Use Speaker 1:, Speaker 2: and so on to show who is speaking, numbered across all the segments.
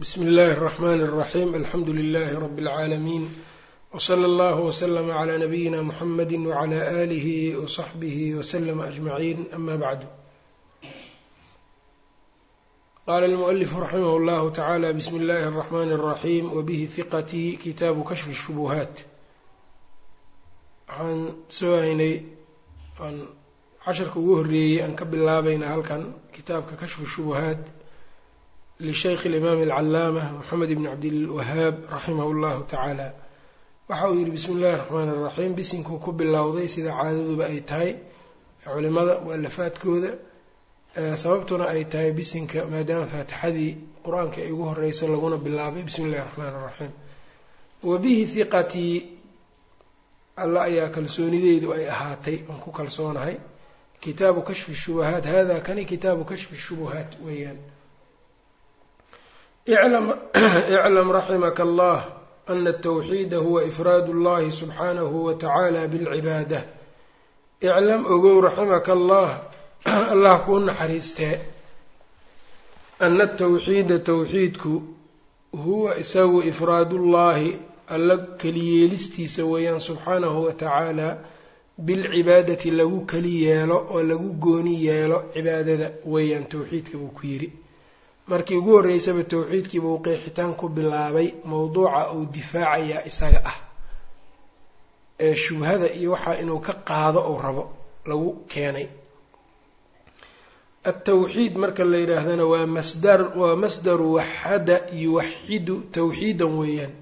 Speaker 1: bsmi اllahi الرحmn الرaxيm alxamdu لlh rb العaalamiin wslى اllah wslm عlى nabiyina mxamadi wعlى آlih وصaxbih wslm أجmaعin ama bعd qala اlmؤlif raximh اllah taعalى bsmi اllahi الرحmn الرaxيm wbih hiqtي kitaabu kashfi الshubuhaat waxaan soo haynay aan casharka ugu horeeyey aan ka bilaabayna halkan kitaabka kashfu الshubuhaat lishaykh اlimaam alcalaama moxamed ibn cabdilwahaab raximah اllahu tacaala waxa uu yihi bismi اllahi الraxmaan الraxiim bisinkuu ku bilowday sida caadaduba ay tahay culimada mualafaadkooda sababtuna ay tahay bisinka maadaama faatixadii qur-aanka ay ugu horeyso laguna bilaabay bismi اllahi الraxmaan الraxiim wabihi hiqatii alla ayaa kalsoonideydu ay ahaatay aan ku kalsoonahay kitaabu kashfi shubuhaat hada kani kitaabu kashfi shubuhaat weeyaan iclam raximaka allah ana atawxiida huwa ifraad اllahi subxaanahu wa tacaala bilcibaada iclam ogow raximaka allah allah kuu naxariistee ana atawxiida tawxiidku huwa isagu ifraadullaahi alla keliyeelistiisa weeyaan subxaanahu wa tacaala bilcibaadati lagu keli yeelo oo lagu gooni yeelo cibaadada weeyaan tawxiidka buu ku yidhi markii ugu horreysaba tawxiidkiiba uu qeexitaan ku bilaabay mowduuca uu difaacayaa isaga ah ee shubhada iyo waxaa inuu ka qaado ou rabo lagu keenay. Altawxiid marka la yidhaahdana waa masdar waa masdaru waxada yuwaxidu tawxiidan weeyaan.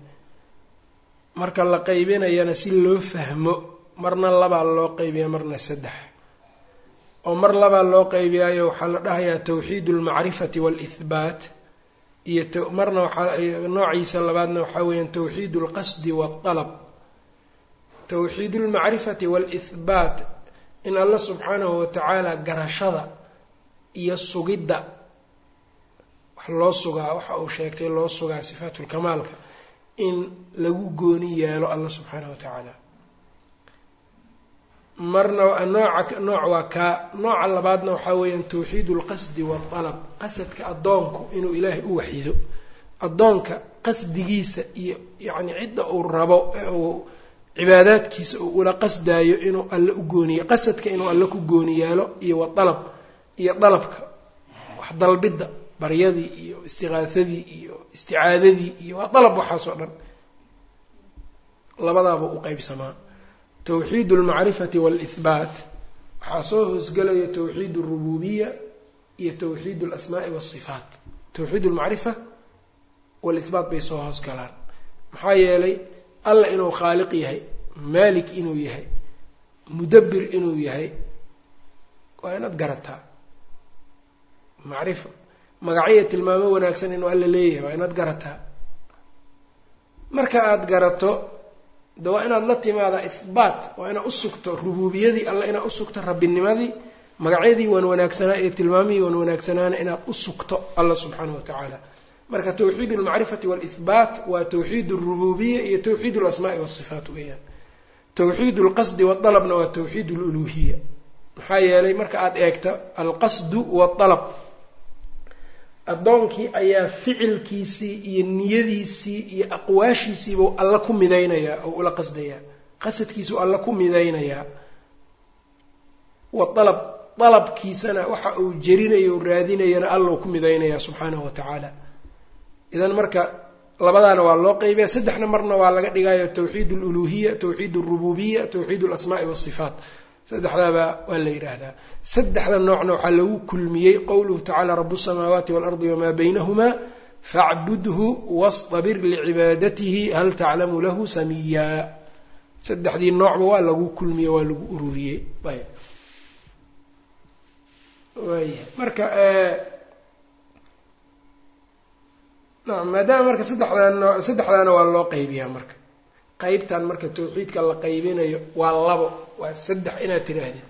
Speaker 1: Marka la qaybinayana si loo fahmo marna labaa loo qaybiya marna saddex oo mar labaa loo qaybiyaayo waxaa la dhahayaa tawxiid almacrifati waalihbaat iyo marna noociisa labaadna waxaa weeyaan tawxiid alqasdi waaltalab tawxiid almacrifati waalihbaat in alla subxaanahu watacaala garashada iyo sugidda wax loo sugaa waxa uu sheegtay loo sugaa sifaatulkamaalka in lagu gooni yeelo alla subxaanahu wa tacaala marna nooca nooc waa kaa nooca labaadna waxaa weeyaan tawxiid alqasdi waaltalab qasadka addoonku inuu ilaahay u waxido addoonka qasdigiisa iyo yacni cidda uu rabo ee uu cibaadaadkiisa uu ula qasdaayo inuu alle u gooniye qasadka inuu alle ku gooni yeelo iyo waalab iyo dalabka wax dalbidda baryadii iyo istiqaasadii iyo isticaadadii iyo waa dalab waxaas oo dhan. Labadaaba u qeybsamaa tawxiid almacrifati waalihbaat waxaa soo hoosgelaya tawxiid alrububiya iyo tawxiid alasmaai waasifaat. Tawxiid almacrifa waalihbaat bay soo hoosgalaan. Maxaa yeelay alla inuu khaaliq yahay maalik inuu yahay mudabbir inuu yahay waa inaad garataa. Macrifa magacyo tilmaamo wanaagsan inuu alla leeyahay waa inaad garataa. Marka aada garato de waa inaad la timaadaa ihbaat waa inaad usugto rubuubiyadii alla inaad usugto rabbinimadii magacyadii waan wanaagsanaa iyo tilmaamihii waan wanaagsanaana inaad usugto alla subxaanahu watacaala marka tawxiid almacrifati waalihbaat waa tawxiid alrububiya iyo tawxiid alasmaai waasifaat weeyaan. Tawxiid alqasdi waalabna waa tawxiid aluluhiya maxaa yeelay marka aada eegto alqasdu waalab addoonkii ayaa ficilkiisii iyo niyadiisii iyo aqwaashiisiibuu alla ku midaynayaa oo ula qasdayaa. Qasadkiisuu alla ku midaynayaa. Wa alab dalabkiisana waxa uu jerinayo o raadinayana allou ku midaynayaa subxaanahu wa tacaala. Idan marka labadaana waa loo qeybiya saddexna marna waa laga dhigayo tawxiid aluluhiya tawxiid alrububiya tawxiid alasmaai waasifaat saddexdaaba waa la yidhaahdaa. Saddexda noocna waxaa lagu kulmiyey qowluhu tacaala rabu الsamaawaati waalardi wamaa baynahumaa facbudhu wastabir licibaadatihi hal taclamu lahu samiya saddexdii noocba waa lagu kulmiyey waa lagu ururiyey. Ayb. Marka maadaama marka saddexdaa saddexdaana waa loo qaybiyaa marka qeybtan marka tawxiidka la qaybinayo waa labo waa saddex inaad tidhaahdid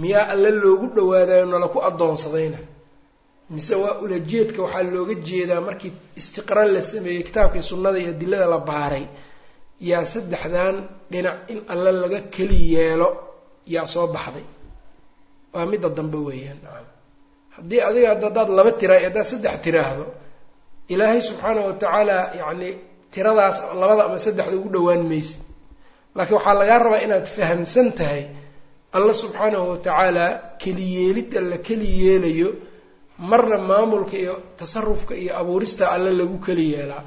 Speaker 1: miyaa alle loogu dhawaadayo nala ku addoonsadayna? Mise waa ulajeedka waxaa looga jeedaa markii istiqra la sameeyey kitaabkii sunnada iyo adilada la baaray? Yaa saddexdan dhinac in alle laga keli yeelo yaa soo baxday. Waa midda dambe weeyaan. Haddii adiga haddaad laba tira haddaad saddex tiraahdo ilaahay subxaana wa tacaala yacni tiradaas labada ama saddexda ugu dhowaan maysid. Laakiin waxaa lagaa rabaa inaad fahamsan tahay alla subxaanahu watacaala keliyeelidda la keli yeelayo marna maamulka iyo tasarufka iyo abuurista alle lagu keli yeelaa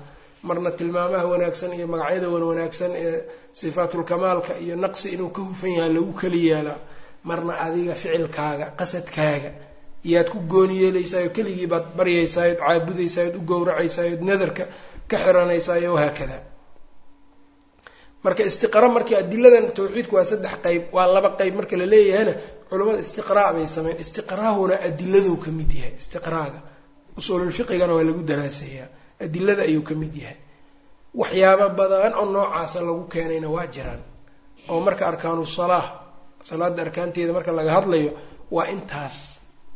Speaker 1: marna tilmaamaha wanaagsan iyo magacyada wan wanaagsan ee sifaatulkamaalka iyo naqsi inuu ka hufan yahay lagu keli yeelaa marna adiga ficilkaaga qasadkaaga iyaad ku gooni yeelaysaayoo keligii baad baryaysaayod caabudaysaayod u gowracaysaayod nadarka ka xiranaysaay wahaakada marka istiqra markii adiladan tawxiidku waa saddex qeyb waa laba qeyb marka la leeyahayna culimmada istiqraa bay sameyn istiqraahuna adiladuu ka mid yahay istiqraaga. Usuululfiqigana waa lagu daraaseeyaa. Adilada ayuu ka mid yahay. Waxyaabo badan oo noocaasa lagu keenayna waa jiraan. Oo marka arkaanu salaa salaada arkaanteeda marka laga hadlayo waa intaas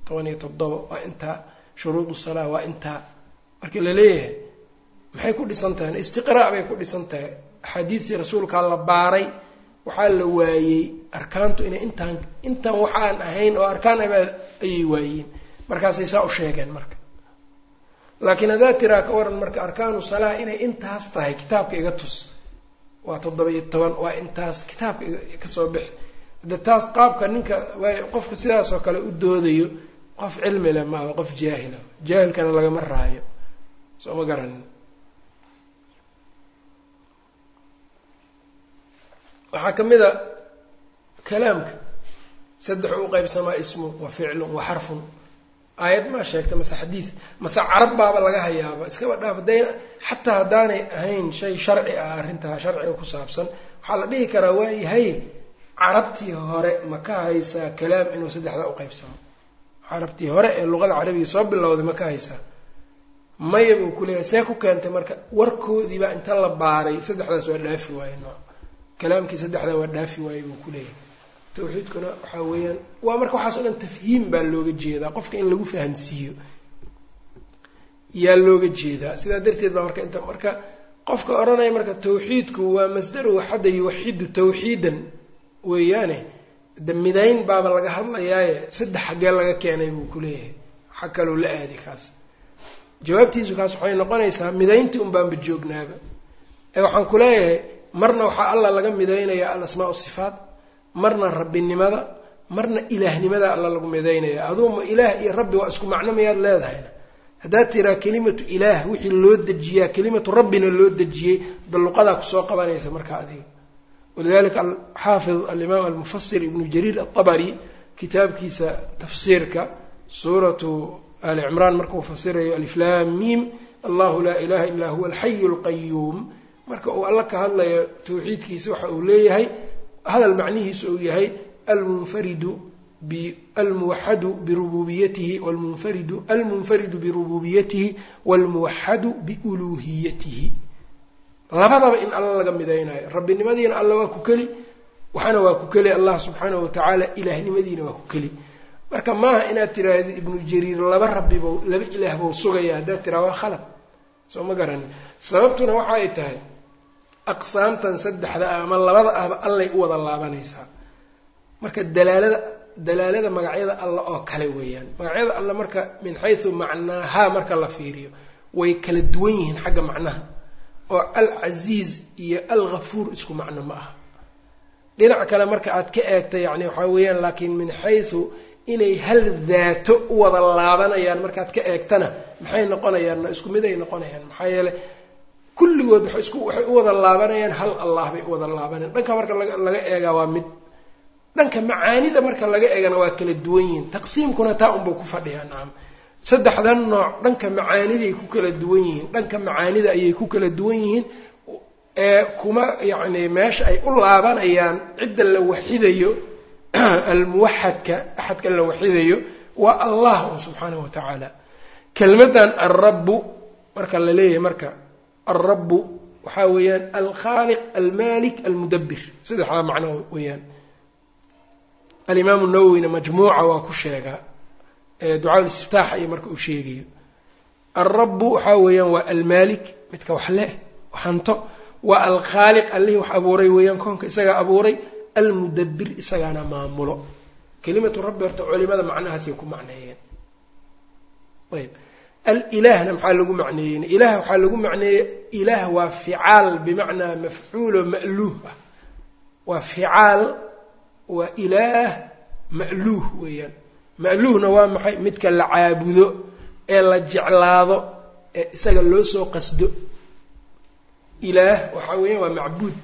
Speaker 1: toban iyo toddoba waa intaa shuruudu salaa waa intaa marka la leeyahay maxay ku dhisan tahay? Istiqraa bay ku dhisan tahay. Axaadiistii rasuulkaa la baaray waxaa la waayey arkaantu inay intaan intaan waxaan ahayn oo arkaan abaa ayay waayeen. Markaasay saa u sheegeen marka. Laakiin haddaad tiraa ka waran marka arkaanu salaa inay intaas tahay kitaabka iga tus. Waa toddoba iyo toban waa intaas kitaabka ka soo bixi. Hade taas qaabka ninka qofka sidaas oo kale u doodayo qof cilmi leh maaha qof jaahila jaahilkana lagama raayo. Soo ma garanin waxaa ka mid a kalaamka saddex u qaybsamaa ismu wa ficlun wa xarfun. Aayad maa sheegta mase xadiid mase carab baaba laga hayaaba. Iskaba dhaaf day xataa haddaanay ahayn shay sharci ah arrintaa sharciga ku saabsan waxaa la dhihi karaa waayahay carabtii hore ma ka haysaa kalaam inuu saddexdaa uqaybsamo carabtii hore ee luqada carabiga soo bilowday ma ka haysaa. Maya buu kuleeyahay see ku keentay marka warkoodiibaa inta la baaray saddexdaas waa dhaafi waaye nooc kalaamkii saddexdaa waa dhaafi waaye buu kuleeyahay tawxiidkuna waxaa weeyaan waa marka waxaas dhan tafhiim baa looga jeedaa qofka in lagu fahamsiiyo yaa looga jeedaa. Sidaa darteed baa marka inta marka qofka odhanaya marka tawxiidku waa masdaru waxadda yuwaxidu tawxiidan weeyaane de midayn baaba laga hadlayaaye saddex xaggee laga keenay buu kuleeyahay xag kaloo la aadi kaas. Jawaabtiisu kaas waxay noqonaysaa midayntii un baanba joognaaba ee waxaan ku leeyahay marna waxaa alla laga midaynayaa al asmaa sifaat marna rabbinimada marna ilaahnimada alla lagu midaynaya. Aduuma ilaah iyo rabbi waa isku macno mayaad leedahayna haddaad tiraa kelimatu ilaah wixii loo dejiyaa kelimatu rabbina loo dejiyey da luqadaa ku soo qabanaysa markaa adiga. Walidalika alxaafid alimaam almufasir ibnu jariir altabari kitaabkiisa tafsiirka suuratu ali cimraan markuu fasirayo aliflam mim allahu laa ilaha illaa huwa alxayu alqayuum marka uu alla ka hadlayo tawxiidkiisa waxa uu leeyahay hadal macnihiisu uu yahay almunfaridu almuwaxadu birububiyatihi wlmunfaridu almunfaridu birububiyatihi waalmuwaxadu biuluuhiyatihi labadaba in alla laga midaynayo. Rabbinimadiina alla waa ku keli waxaana waa ku keli allah subxaanahu watacaala ilaahnimadiina waa ku keli. Marka maaha inaad tiraahdo ibnu jariir laba rabbibo laba ilaah bou sugaya haddaad tiraa waa khalad. Soo ma garanin. Sababtuna waxa ay tahay aqsaamtan saddexda ah ama labada ahba allay u wada laabanaysaa. Marka dalaalada dalaalada magacyada alla oo kale weeyaan. Magacyada alla marka min xaysu macnaahaa marka la fiiriyo way kala duwan yihiin xagga macnaha. Oo alcasiiz iyo alghafuur isku macno ma aha. Dhinac kale marka aad ka eegta yacni waxaa weeyaan laakiin min xaysu inay hal daato u wada laabanayaan markaad ka eegtana maxay noqonayaan? Isku mid ay noqonayaan? Maxaa yeeley kulligood waxay u wada laabanayaan hal allah bay u wada laabanayaan. Dhanka marka laga eegaa waa mid dhanka macaanida marka laga eegana waa kala duwan yihiin. Taqsiimkuna taa unbuu ku fadhiyaa nacam saddexdan nooc dhanka macaaniday ku kala duwan yihiin dhanka macaanida ayay ku kala duwan yihiin ee kuma yacni meesha ay u laabanayaan cidda la waxidayo almuwaxadka axadka la waxidayo waa allah subxaanahu wa tacaala kelmaddan alrabbu marka la leeyahay marka alrabbu waxaa weeyaan alkhaaliq almalik almudabbir saddexdaa macno weeyaan alimaamu nawowina majmuuca waa ku sheegaa ducaa istiftaaxa iyo marka uu sheegayo alrabbu waxaa weeyaan waa almaalik midka wax leh hanto waa alkhaaliq allihii wax abuuray weeyaan koonka isagaa abuuray almudabbir isagaana maamulo kelimatu rabbi horta culimada macnahaasay ku macneeyeen ayb alilaahna maxaa lagu macneeyey ilaah waxaa lagu macneeyey ilaah waa ficaal bimacnaa mafcuulo ma'luuh ah. Waa ficaal waa ilaah ma'luuh weeyaan. Ma'luuhna waa maxay? Midka la caabudo ee la jeclaado ee isaga loo soo qasdo. Ilaah waxaa weeyaan waa macbuud.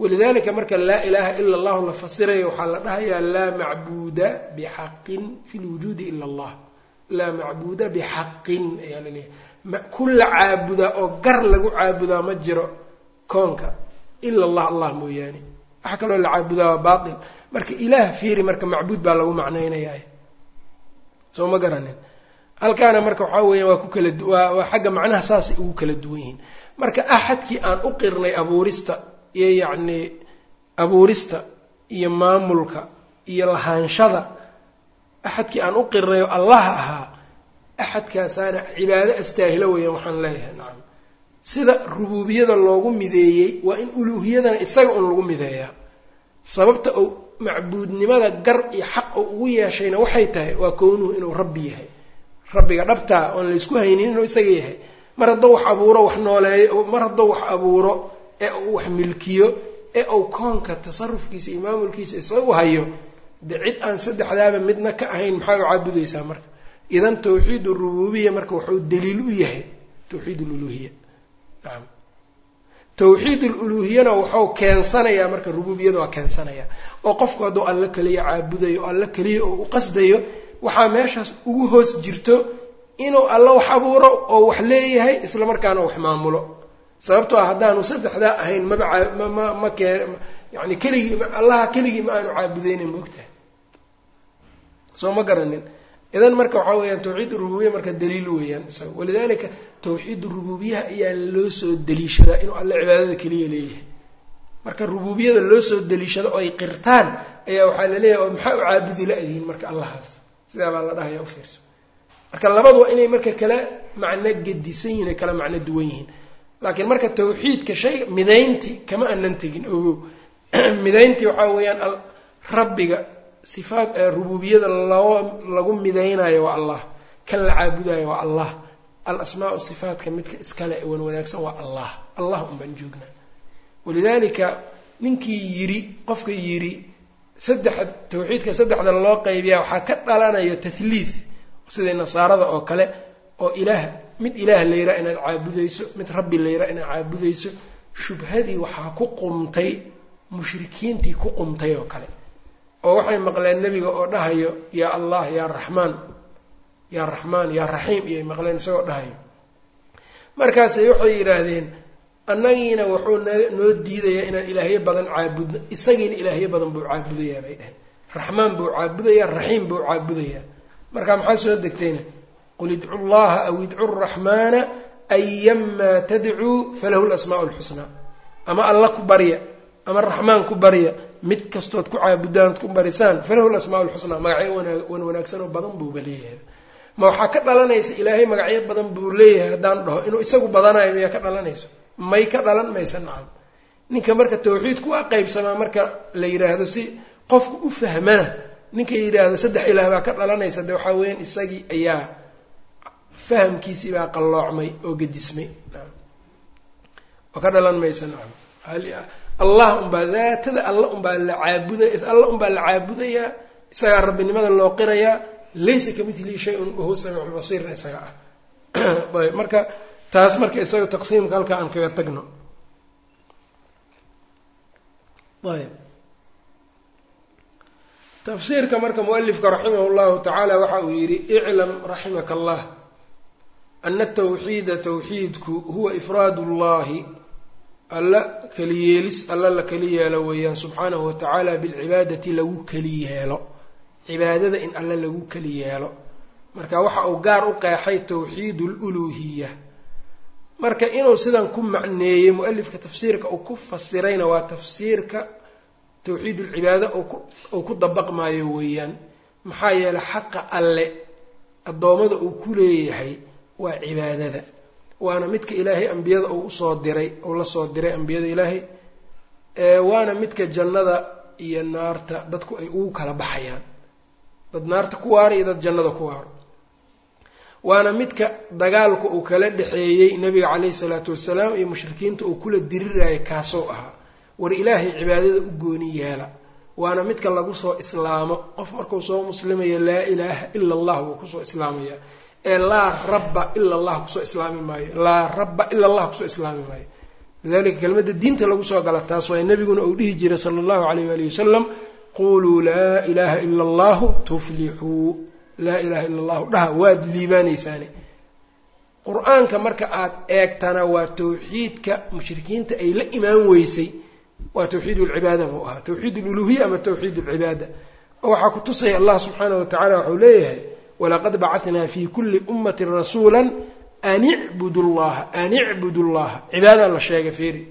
Speaker 1: Walidalika marka laa ilaaha ila allahu la fasirayo waxaa la dhahayaa laa macbuuda bixaqin fi lwujuudi ila allah laa macbuuda bixaqin ayaa la leeyahay ku la caabudaa oo gar lagu caabudaa ma jiro koonka. Ila allah allah mooyaane. Waxa kaloo la caabudaa waa baatil. Marka ilaah fiiri marka macbuud baa lagu macnaynayaa. Soo ma garanin. Halkaana marka waxaa weeyaan waa ku kala waa waa xagga macnaha saasay ugu kala duwan yihiin. Marka axadkii aan u qirnay abuurista iyo yacni abuurista iyo maamulka iyo lahaanshada axadkii aan u qirnay oo allaha ahaa axadkaasaana cibaado astaahilo weeyaan waxaan leeyahay. Nacam sida rubuubiyada loogu mideeyey waa in uluuhiyadana isaga un lagu mideeyaa. Sababta uu macbuudnimada gar iyo xaq uu ugu yeeshayna waxay tahay waa kownuhu inuu rabbi yahay. Rabbiga dhabtaa oon laysku haynin inuu isaga yahay. Mar hadduu wax abuuro wax nooleeyo mar hadduu wax abuuro ee uu wax milkiyo ee uu koonka tasarufkiisa iyo maamulkiisa isaga u hayo de cid aan saddexdaaba midna ka ahayn maxaa u caabudaysaa marka idan tawxiid urububiya marka wuxuu daliil u yahay tawxiid luluhiya nacam tawxiid aluluhiyana wuxuu keensanayaa marka rububiyada waa keensanayaa. Oo qofku hadduu alla keliya caabudayo alla keliya oo u qasdayo waxaa meeshaas ugu hoos jirto inuu alla wax abuuro oo wax leeyahay isla markaana wax maamulo. Sababtoo ah haddaanu saddexdaa ahayn maba ma ma kee yani keligii allaha keligii ma aanu caabudeynin moogtahay soo ma garanin idan marka waxaa weeyaan tawxiid urububiya marka daliil weeyaan isaga walidalika tawxiid urububiyaha ayaa loo soo daliishadaa inuu alle cibaadada keliya leeyahay. Marka rububiyada loo soo daliishado oo ay qirtaan ayaa waxaa la leeyahay oo maxaa u caabudi la-dihiin marka allahaas? Sidaa baa la dhahaya ufiirso marka labadu waa inay marka kala macno gedisan yihiin ay kala macno duwan yihiin. Laakiin marka tawxiidka shay midayntii kama aanan tegin ogow midayntii waxaa weeyaan rabbiga sifaat rububiyada lagu midaynayo waa allah kan la caabudayo waa allah al asmaau sifaatka midka iskale wan wanaagsan waa allah allah un baan joognaa. Walidalika ninkii yiri qofka yiri saddex tawxiidka saddexda loo qaybiyaa waxaa ka dhalanayo tahliid sida nasaarada oo kale oo ilaah mid ilaah la yiraa inaad caabudayso mid rabbi la yiraa inaad caabudayso shubhadii waxaa ku qumtay mushrikiintii ku qumtay oo kale oo waxay maqleen nebiga oo dhahayo yaa allah yaa raxmaan yaa raxmaan yaa raxiim iyay maqleen isagoo dhahayo. Markaasay waxay yidhaahdeen annagiina wuxuu n noo diidayaa inaan ilaahyo badan caabudno isagiina ilaahyo badan buu caabudayaa bay dhaheen raxmaan buu caabudayaa raxiim buu caabudayaa. Marka maxaa soo degtayna? Qul idcu llaha aw idcu raxmaana ayamaa tadcuu falahu lasmaau lxusnaa ama alla ku barya ama raxmaan ku barya mid kastood ku caabudaan ku barisaan falahu lasmaa lxusnaa magacyo wan wanaagsan oo badan buuba leeyahay ma waxaa ka dhalanaysa ilaahay magacyo badan buu leeyahay haddaan dhaho inuu isagu badanayo miyaa ka dhalanayso? May ka dhalan maysa nacam. Ninka marka tawxiidku waa qaybsamaa marka la yidhaahdo si qofku u fahmana ninka yidhaahdo saddex ilaah baa ka dhalanaysa de waxaa weeyaan isagii ayaa fahamkiisii baa qalloocmay oo gedismay. Ka dhalan maysa nacam allah unbaa daatada alla unbaa la caabudaya alla unbaa la caabudayaa isagaa rabbinimada loo qirayaa laysa kamidlihi shay-un wahuwa samiicu lbasiirna isaga ah. Ayb marka taas marka isaga taqsiimka halkaa aan kaga tagno. Ayb tafsiirka marka mualifka raximah llahu tacaala waxa uu yidhi iclam raximaka allah ana tawxiida tawxiidku huwa ifraad اllahi alla keliyeelis alla la keli yeelo weeyaan subxaanahu watacaala bilcibaadati lagu keli yeelo cibaadada in alle lagu keli yeelo marka waxa uu gaar u qeexay tawxiid luluhiya marka inuu sidan ku macneeyey mualifka tafsiirka uu ku fasirayna waa tafsiirka tawxiid ulcibaada uu ku dabaqmaayo weeyaan. Maxaa yeeley xaqa alle addoommada uu ku leeyahay waa cibaadada waana midka ilaahay ambiyada uu u soo diray uu la soo diray ambiyada ilaahay waana midka jannada iyo naarta dadku ay ugu kala baxayaan. Dad naarta ku waaro iyo dad jannada ku waaro waana midka dagaalka uu kala dhexeeyey nabiga caleyhi salaatu wasalaam iyo mushrikiinta uu kula diriraya kaasoo ahaa. War ilaahay cibaadada u gooni yeela. Waana midka lagu soo islaamo. Qof markuu soo muslimayo laa ilaaha ila allah wuu ku soo islaamaya ee laa rabba ila allah ku soo islaami maayo laa rabba ila allah ku soo islaami maayo lidalika kelmadda diinta lagu soo gala taas waay nabiguna uu dhihi jiray sala allahu alayh waali wasalam quluu laa ilaaha ila allahu tuflixuu. Laa ilaha ila allahu dhaha waad liibaanaysaani qur'aanka marka aada eegtana waa tawxiidka mushrikiinta ay la imaan weysay. Waa tawxiid lcibaada buu ahaa. Tawxiid luluhiya ama tawxiid lcibaada oo waxaa ku tusaya allah subxaana wa tacala waxau leeyahay walaqad bacanaa fii kulli ummatin rasuula an icbudu llaha an icbudu llaha cibaada la sheegay fiiri.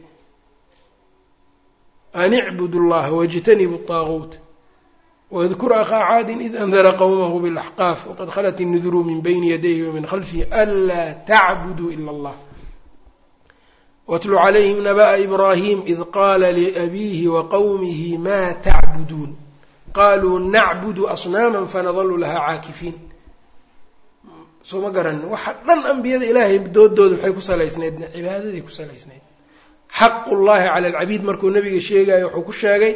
Speaker 1: An icbudu llaha wajtanibu طaaguut wadkur akhaa caadin id andara qowmahu bilaxqaaf waqad khalat innuduru min bayni yadayhi wamin khalfihi anlaa tacbuduu ila allah watlu calayhim naba'a ibraahim id qaala liabiihi wa maa tacbuduun qaluu nacbudu asnaaman fanadalu lahaa caakifiin soo ma garanin waxa dhan ambiyada ilaahay doodooda maxay ku salaysnayd cibaadaday ku salaysnayd xaqu llahi cala alcabiid markuu nabiga sheegayo wuxuu ku sheegay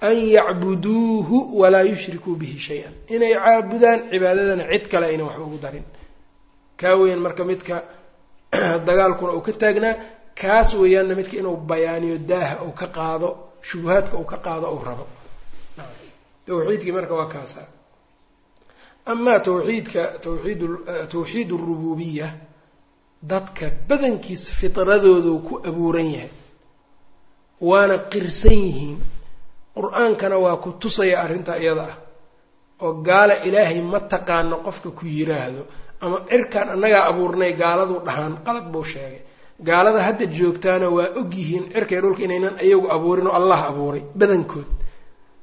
Speaker 1: an yacbuduuhu walaa yushrikuu bihi shay-an. Inay caabudaan cibaadadana cid kale aynan waxba ugu darin. Kaa weeyaan marka midka dagaalkuna uu ka taagnaa kaas weeyaanna midka inuu bayaaniyo daaha uu ka qaado shubuhaadka uu ka qaado uu rabo. Tawxiidkii marka waa kaasa amaa tawxiidka tawxiid tawxiid arububiya dadka badankiisa fitradoodu ku abuuran yahay waana qirsan yihiin qur'aankana waa ku tusaya arrintaa iyada ah oo gaala ilaahay ma taqaano qofka ku yiraahdo ama cirkaan annagaa abuurnay gaaladu dhahaan qalad buu sheegay gaalada hadda joogtaana waa og yihiin cirkay dhulka inaynan iyagu abuurin oo allah abuuray badankood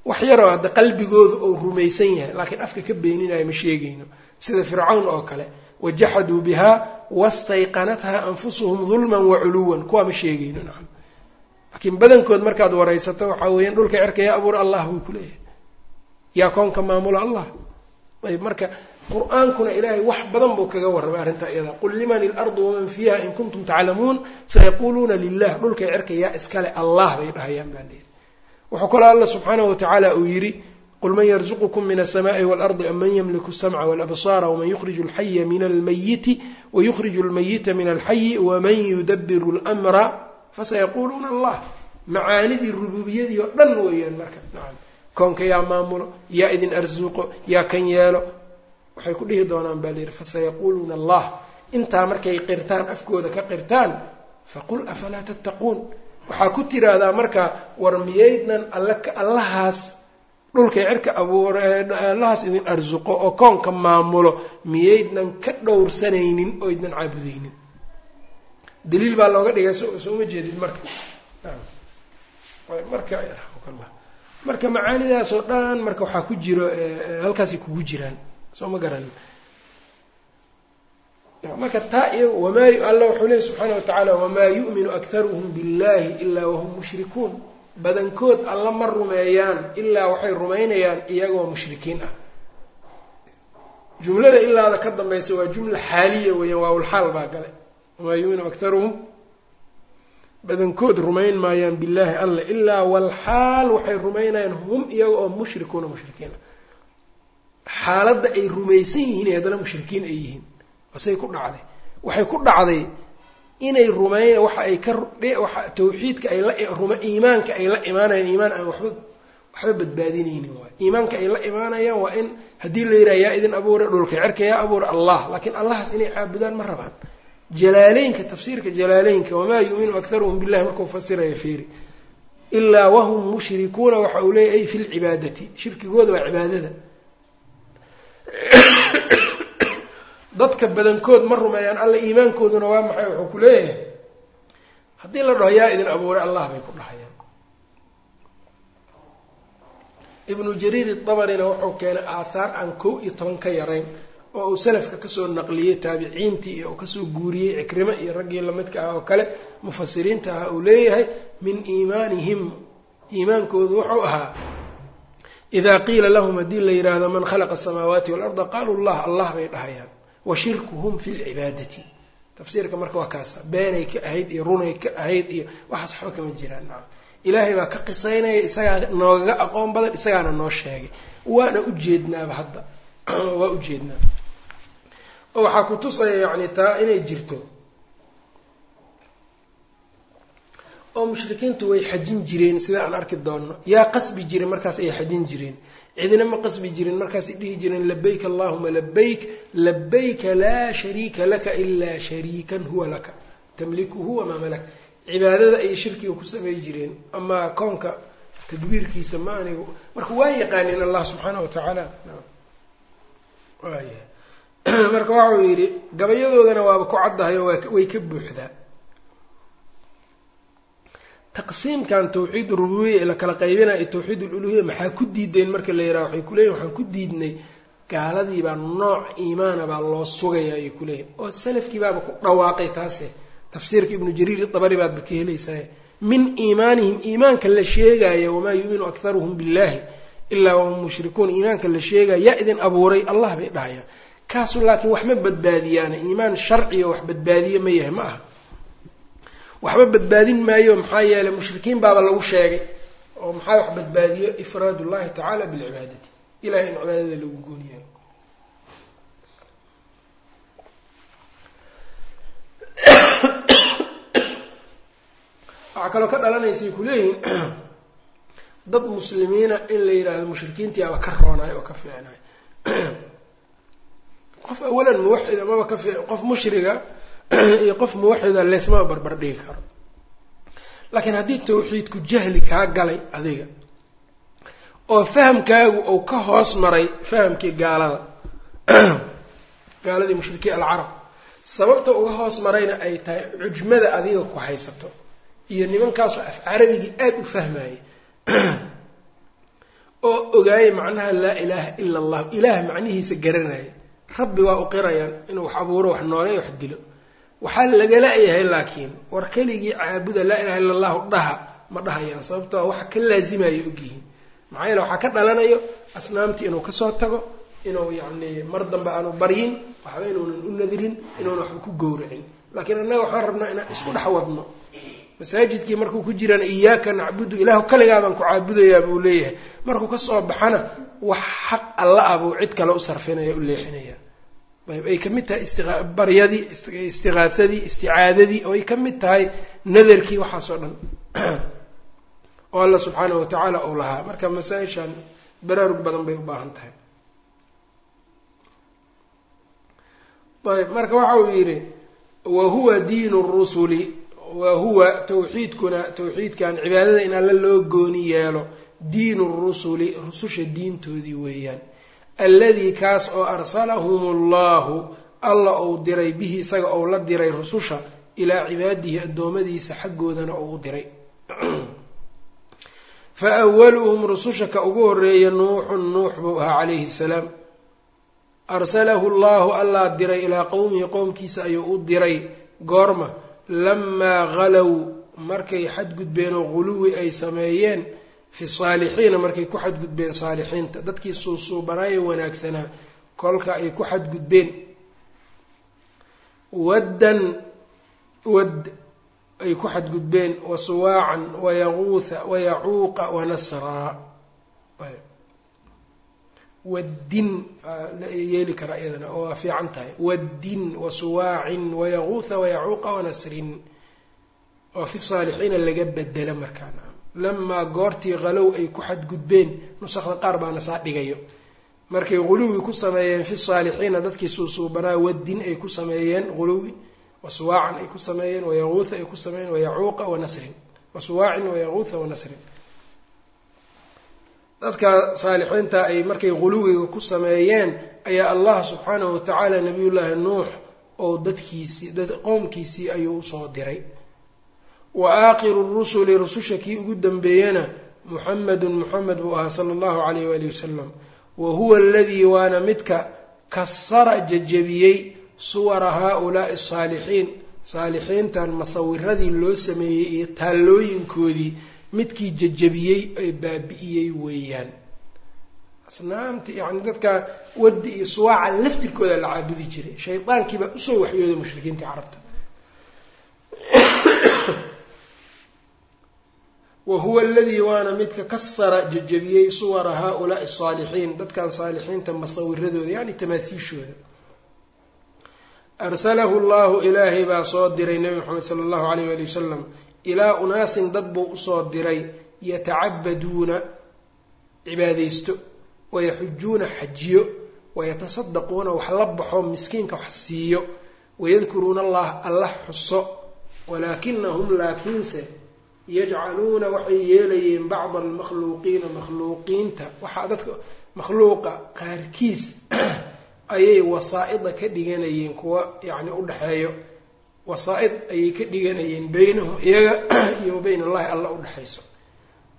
Speaker 1: wax yaroo hadda qalbigooda ou rumaysan yahay laakiin afka ka beeninayo ma sheegayno. Sida fircawn oo kale wajaxaduu bihaa wastayqanathaa anfusuhum dulman wa culuwan. Kuwaa ma sheegayno nacam laakiin badankood markaad waraysato waxaa weeyaan dhulka cirka yaa abuura allah buu kuleeyahay yaa koonka maamula allah. Ayb marka qur'aankuna ilaahay wax badan buu kaga warramay arrintaa iyada. Qul liman ilardu waman fiiha in kuntum taclamuun sayaquuluuna lilah dhulka cirka yaa iskale allah bay dhahayaan baa leeyahy wuxuu kaloo alla subxaanahu watacaala uu yidhi qul man yarzuqukum min asamaai waalardi am man yamliku asamca walabsaara waman yukhriju alxaya min almayiti wayukhriju almayita min alxayi waman yudabiru lmra fasayaquuluuna allah. Macaanidii rububiyadii oo dhan weeyaan marka nacam. Koonka yaa maamulo yaa idin arsuuqo yaa kan yeelo waxay ku dhihi doonaan baa layidhi fasayaquuluuna allah. Intaa markay qirtaan afkooda ka qirtaan faqul afalaa tattaquun waxaa ku tiraahdaa marka war miyaydnan alla allahaas dhulkay cirka abuur allahaas idin arsuqo oo koonka maamulo miyaydnan ka dhowrsanaynin oo idnan caabudaynin. Daliil baa looga dhigay so uma jeedid marka. Marka marka macaanidaasoo dhan marka waxaa ku jiro halkaasay kugu jiraan. Soo ma garan marka taa wamaa alla wuxuu leey subxaana watacaala wamaa yu'minu akharuhum billahi ilaa wahum mushrikuun. Badankood alla ma rumeeyaan ilaa waxay rumaynayaan iyagoo mushrikiin ah. Jumlada ilaada ka dambaysa waa jumla xaaliya weeyaan waawlxaal baa gale wamaa yu'minu akharuhum badankood rumayn maayaan billaahi alla ilaa walxaal waxay rumaynayaan hum iyaga oo mushrikuuna mushrikiin. Ah xaaladda ay rumaysan yihiin haddana mushrikiin ay yihiin say ku dhacday. Waxay ku dhacday inay rumayn waxa ay ka waxa tawxiidka ay la iimaanka ay la imaanayaan iimaan aan waxba waxba badbaadinaynin waay. Iimaanka ay la imaanayaan waa in haddii la yidhaha yaa idin abuuray dhulka cirka yaa abuuray allah. Laakiin allahaas inay caabudaan ma rabaan. Jalaaleynka tafsiirka jalaaleynka wamaa yu'minu akharuhum billahi markuu fasiraya fiiri. Ilaa wahum mushrikuuna waxa uu leeyahy ay fi lcibaadati shirkigooda waa cibaadada dadka badankood ma rumeeyaan alla iimaankooduna waa maxay wuxuu ku leeyahay. Haddii la dhaho yaa idin abuuray allah bay ku dhahayaan. Ibnu jariir dabarina wuxuu keenay aathaar aan kow iyo toban ka yarayn oo uu salafka ka soo naqliyey taabiciintii iyo ka soo guuriyey cikrimo iyo raggii lamidka ah oo kale mufasiriinta ah uu leeyahay min iimaanihim iimaankoodu wuxuu ahaa idaa qiila lahum haddii la yidhaahdo man khalaqa asamaawaati waalarda qaaluu llah allah bay dhahayaan wa shirkuhum fi lcibaadati tafsiirka marka waa kaasa beenay ka ahayd iyo runay ka ahayd iyo waxaas waxba kama jiraan nacam ilaahay baa ka qisaynaya isagaa noogaga aqoon badan isagaana noo sheegay waana ujeednaaba hadda waa ujeednaa waxaa ku tusaya yacni taa inay jirto oo mushrikiintu way xajin jireen sida aan arki doonno yaa qasbi jiray markaas ay xajin jireen cidina ma qasbi jirin markaasay dhihi jireen labayk allahuma labayk labayka laa shariika laka ilaa shariikan huwa laka tamlikuhu wamaa malak. Cibaadada ayay shirkiga ku samay jireen amaa koonka tadbiirkiisa ma anigu marka waa yaqaaneen allah subxaana wa tacaala marka waxau yidhi gabayadoodana waaba ku caddahay oo way ka buuxdaa taqsiimkan tawxiid rububiya ee la kala qaybinaya iyo tawxiid ululuhiya maxaa ku diideen marka la yidhaha waxay kuleeyihin waxaan ku diidnay gaaladiibaa nooc iimaana baa loo sugaya ayay kuleeyihin oo salafkii baaba ku dhawaaqay taase tafsiirka ibnu jariir dabari baadba ka helaysaye min iimaanihim iimaanka la sheegaya wamaa yuuminu akharuhum billahi ilaa wahum mushrikuun. Iimaanka la sheegaya yaa idin abuuray allah bay dhahayaan kaasu laakiin wax ma badbaadiyaana iimaan sharciga wax badbaadiye ma yahay ma aha waxba badbaadin maayo maxaa yeelay mushrikiin baaba lagu sheegay oo maxaa wax badbaadiyo? Ifraad ullahi tacaala bilcibaadati. Ilahay in cibaadada lagu gooniyayo waxaa kaloo ka dhalanaysay kuleeyihin dad muslimiina in la yidhaahdo mushrikiintii aba ka roonayo oo ka fiicnayo qof awalan muwaxid amaba ka fiic qof mushriga iyo qof muwaxida leesmaba barbar dhigi karo. Laakiin haddii tawxiidku jahli kaa galay adiga oo fahamkaagu uu ka hoos maray fahamkii gaalada gaaladii mushrikiin alcarab sababta uga hoos marayna ay tahay cujmada adiga ku haysato iyo nimankaasoo af carabigii aada u fahmayay oo ogaayay macnaha laa ilaaha ila allah ilaah macnihiisa garanaya rabbi waa u qirayaan inuu wax abuuro wax nooleey wax dilo waxaa lagala yahay laakiin war keligii caabuda laa ilaha illa allahu dhaha ma dhahayaan sababtoo waxa ka laazimaya ogyihiin. Maxaa yeele waxaa ka dhalanayo asnaamtii inuu ka soo tago inuu yacni mar dambe aanu baryin waxba inuunan u nadirin inuuna waxba ku gowracin. Laakiin annaga waxaan rabnaa inaan isku dhex wadno. Masaajidkii markuu ku jiraan iyaaka nacbudu ilaahu kaligaa baan ku caabudayaa buu leeyahay. Markuu ka soo baxana wax xaq alla ah buu cid kale u sarfinaya u leexinaya ay ka mid tahay baryadii istiqaasadii isticaadadii oo ay ka mid tahay nadarkii waxaasoo dhan. Oo alla subxaanahu watacaala uu lahaa. Marka masaa-ishan baraarug badan bay u baahan tahay. Ayb marka waxa uu yidhi wa huwa diinu rusuli wa huwa tawxiidkuna tawxiidkan cibaadada in alla loo gooni yeelo diinu rusuli rususha diintoodii weeyaan alladii kaas oo arsalahum allahu alla uu diray bihi isaga ou la diray rususha ilaa cibaadihi addoommadiisa xaggoodana ou u diray. Fa awaluhum rususha ka ugu horreeya nuuxun nuux buu ahaa calayhi salaam. Arsalahu llahu allaa diray ilaa qowmihi qowmkiisa ayuu u diray goorma. Lamaa halow markay xadgudbeen oo guluwi ay sameeyeen fi saalixiina markay ku xadgudbeen saalixiinta. Dadkii suusuubanaaye wanaagsanaa kolka ay ku xadgudbeen. Waddan wad ay ku xadgudbeen. Wa suwaacan wayaquutha wayacuuqa wanasraa waddin la yeeli karaa iyadana oo waa fiican tahay. Waddin wa suwaacin wayaquutha wayacuuqa wanasrin oo fi saalixiina laga bedelo markaan lamaa goortii halow ay ku xadgudbeen nusakda qaar baana saa dhigayo markay huluwi ku sameeyeen fi saalixiina dadkii suusuubanaa waddin ay ku sameeyeen huluwi wasuwaacan ay ku sameeyeen wayaquutha ay ku sameeyeen wayacuuqa wanasrin wasuwaacin wayaquutha wanasrin dadka saalixiinta ay markay huluwiga ku sameeyeen ayaa allah subxaanahu watacaala nabiyullaahi nuux oo dadkiisii qowmkiisii ayuu u soo diray wa aakhiru rusuli rususha kii ugu dambeeyana muxamedun muxamed buu ahaa sala allahu calayh waalihi wasalam wa huwa aladii waana midka kasara jajabiyey suwara haa-ulaai asaalixiin saalixiintan masawiradii loo sameeyey iyo taallooyinkoodii midkii jajabiyey ee baabi'iyey weeyaan. Asnaamta yani dadka waddi iyo suwaaca laftirkooda la caabudi jiray. Shaydaankiibaa u soo waxyooday mushrikiintii carabta wa huwa aladii waana midka kasara jejebiyey suwara haaulaai asaalixiin dadkan saalixiinta masawiradooda yani tamaatiishooda arsalahu llahu ilaahay baa soo diray nebi moxamed sala allahu alayh wali wasalam ilaa unaasin dad buu u soo diray yatacabaduuna cibaadaysto wayaxujuuna xajiyo wayatasaddaquuna wax la baxo miskiinka wax siiyo wayadkuruuna allah alla xuso walaakinahum laakiinse yajcaluuna waxay yeelayeen bacda almakhluuqiina makhluuqiinta. Waxaa dadka makhluuqa qaarkiis ayay wasaa-ida ka dhiganayeen kuwa yacni udhexeeyo wasaa-id ayay ka dhiganayeen beynahum iyaga iyo bayn allahi alla udhexayso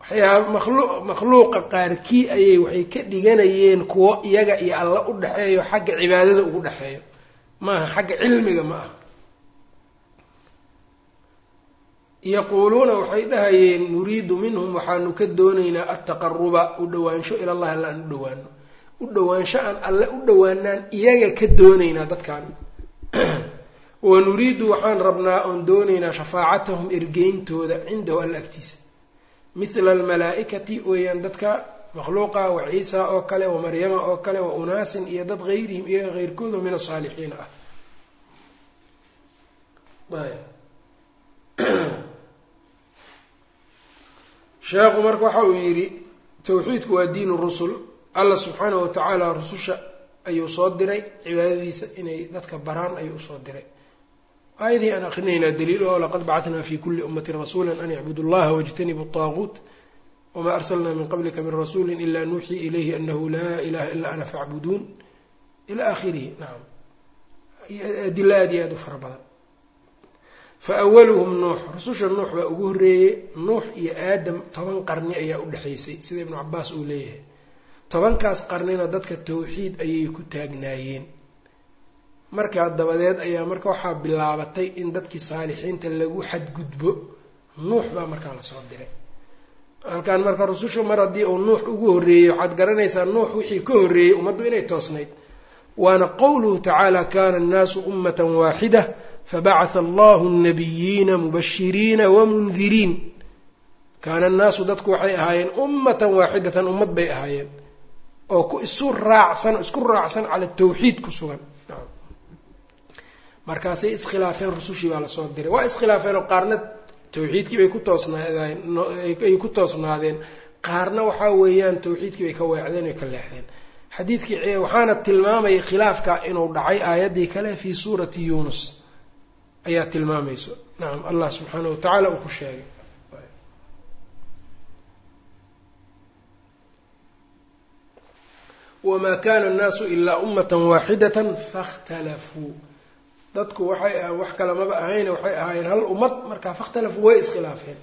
Speaker 1: waxyaaba makhlu makhluuqa qaarkii ayay waxay ka dhiganayeen kuwo iyaga iyo alla u dhexeeyo xagga cibaadada ugu dhexeeyo maaha xagga cilmiga ma aha yaquuluuna waxay dhahayeen nuriidu minhum waxaanu ka doonaynaa altaqaruba u dhawaansho ilallahi alla aan u dhawaano u dhawaansho aan alle u dhawaanaan iyaga ka doonaynaa dadkan wa nuriidu waxaan rabnaa oon doonaynaa shafaacatahum ergeyntooda cindahu alla agtiisa. Mithla almalaa-ikati weeyaan dadka makhluuqa wa ciisa oo kale wa maryama oo kale wa unaasin iyo dad hayrihim iyaga heyrkooda min asaalixiina ah sheekhu marka waxa uu yidhi tawxiidku waa diin rusul. Allah subxaanahu watacaala rususha ayuu soo diray. Cibaadadiisa inay dadka baraan ayuu u soo diray. Aayadii aan akrinaynaa daliil oo laqad bacatnaa fi kuli ummati rasuula an yacbudu llaha wاjtanibu طaaguut wma arslna min qablika min rasuuli ila nuuxii ilayhi anahu laa ilaha ila ana facbuduun ila akhirihi nacam adilo aad iyo aad u fara badan fawaluhum nuux rususha nuux baa ugu horreeyey nuux iyo aadam toban qarni ayaa u dhexaysay sida ibnu cabaas uu leeyahay. tobankaas qarnina dadka tawxiid ayay ku taagnaayeen. markaa dabadeed ayaa marka waxaa bilaabatay in dadkii saalixiinta lagu xadgudbo nuux baa markaa la soo diray. halkaan marka rususha mar haddii uu nuux ugu horreeyey waxaad garanaysaa nuux wixii ka horreeyey ummaddu inay toosnayd. waana qowluhu tacaala kana annaasu ummatan waaxida fabacatha allahu nabiyiina mubashiriina wamundiriin kaana annaasu dadku waxay ahaayeen ummatan waaxidatan ummad bay ahaayeen oo ku isu raacsan isku raacsan cala tawxiid ku sugan markaasay iskhilaafeen rusushii baa la soo diray waa iskhilaafeen oo qaarna tawxiidkii bay ku toosnaadeen ay ku toosnaadeen qaarna waxaa weeyaan tawxiidkii bay ka weecdeen oy ka leexdeen xadiidkii waxaana tilmaamayay khilaafka inuu dhacay aayaddii kale fii suurati yuunus ayaa tilmaamayso. Nacam allah subxaanahu wa tacaala uu ku sheegay. Wamaa kana annaasu ilaa ummatan waaxidatan fakhtalafuu dadku waxay ah wax kale maba ahayn waxay ahaayeen hal ummad markaa fakhtalafuu way iskhilaafeen.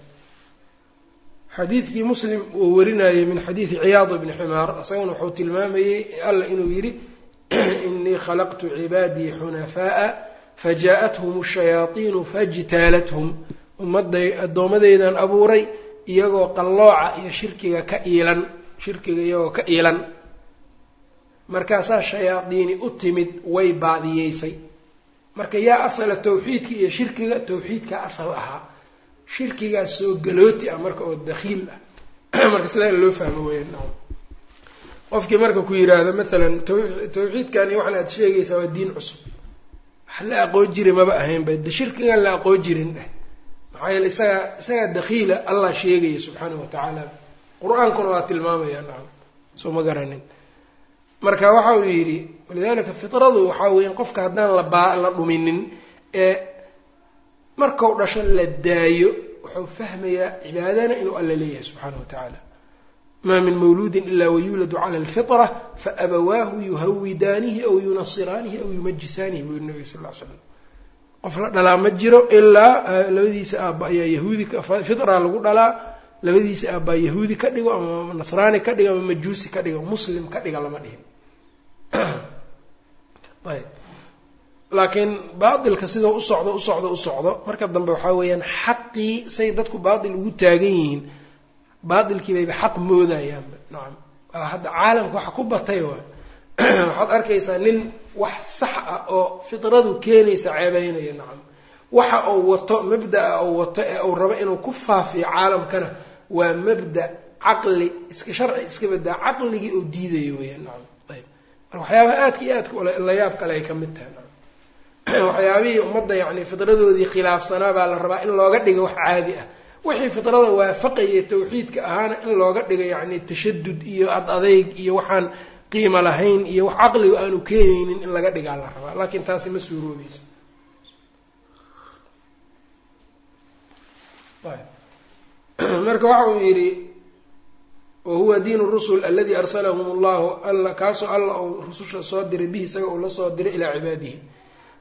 Speaker 1: Xadiidkii muslim uu warinayay min xadiidi ciyaad bni ximaar isaguna wuxuu tilmaamayey alla inuu yidhi inii khalaqtu cibaadii xunafaa'a fajaa-athum shayaaiinu fajtaalathum ummaday addoommadeydan abuuray iyagoo qallooca iyo shirkiga ka iilan shirkiga iyagoo ka iilan markaasaa shayaadiini u timid way baadiyeysay marka yaa asala tawxiidka iyo shirkiga tawxiidka asal ahaa shirkigaa soo galooti ah marka oo dakhiil ah marka sidaa loo fahmo weyan qofkii marka ku yidhaahdo maalan tawxiidkani waxan aad sheegaysaa waa diin cusub wax la aqoon jiri maba ahaynba de shirkigan la aqoon jirin. Dheh maxaa yeele isagaa isagaa dakhiila allah sheegaya subxaanahu watacaala qur'aankuna waa tilmaamaya nacam soo ma garanin. Marka waxa uu yidhi walidalika fitradu waxaa weya in qofka haddaan labaa la dhuminin ee markau dhasho la daayo wuxuu fahmayaa cibaadana inuu alla leeyahay subxaana wa tacaala maa min mawluudin ilaa wayuuladu cala alfitra faabawaahu yuhawidaanihi aw yunasiraanihi aw yumajisaanihi buu yiri nabiga sal l slam qof la dhalaa ma jiro ilaa labadiisa aabba ayaa yahuudi fitra lagu dhalaa labadiisa aabbaa yahuudi ka dhigo ama nasraani ka dhigo ama majuusi ka dhigo muslim ka dhiga lama dhihin ayb laakiin baatilka sidoo u socdo u socdo u socdo marka dambe waxaa weeyaan xaqii say dadku baatil ugu taagan yihiin baatilkii bayba xaq moodayaanba nacam hadda caalamka waxa ku batay waay waxaad arkaysaa nin wax sax ah oo fidradu keenaysa ceebeynaya nacam waxa uu wato mabdaa uu wato ee uu rabo inuu ku faafiyo caalamkana waa mabda caqli iska sharci iska badaa caqligii uu diidayo weyaan nacam ayb marka waxyaabaha aadka iyo aadka la yaab ay ka mid tahay nacam waxyaabihii ummadda yacni fidradoodii khilaafsanaa baa la rabaa in looga dhigo wax caadi ah wixii fidrada waafaqaya tawxiidka ahaana in looga dhigo yacni tashadud iyo ad adeyg iyo waxaan qiimo lahayn iyo wax caqligu aanu keenaynin in laga dhigaa la rabaa. Laakiin taasi ma suuroobeyso marka waxa uu yidhi wahuwa diin rusul aladi arsalahum allahu alla kaasoo alla uu rususha soo diray bihi isaga uu la soo diray ilaa cibaadihi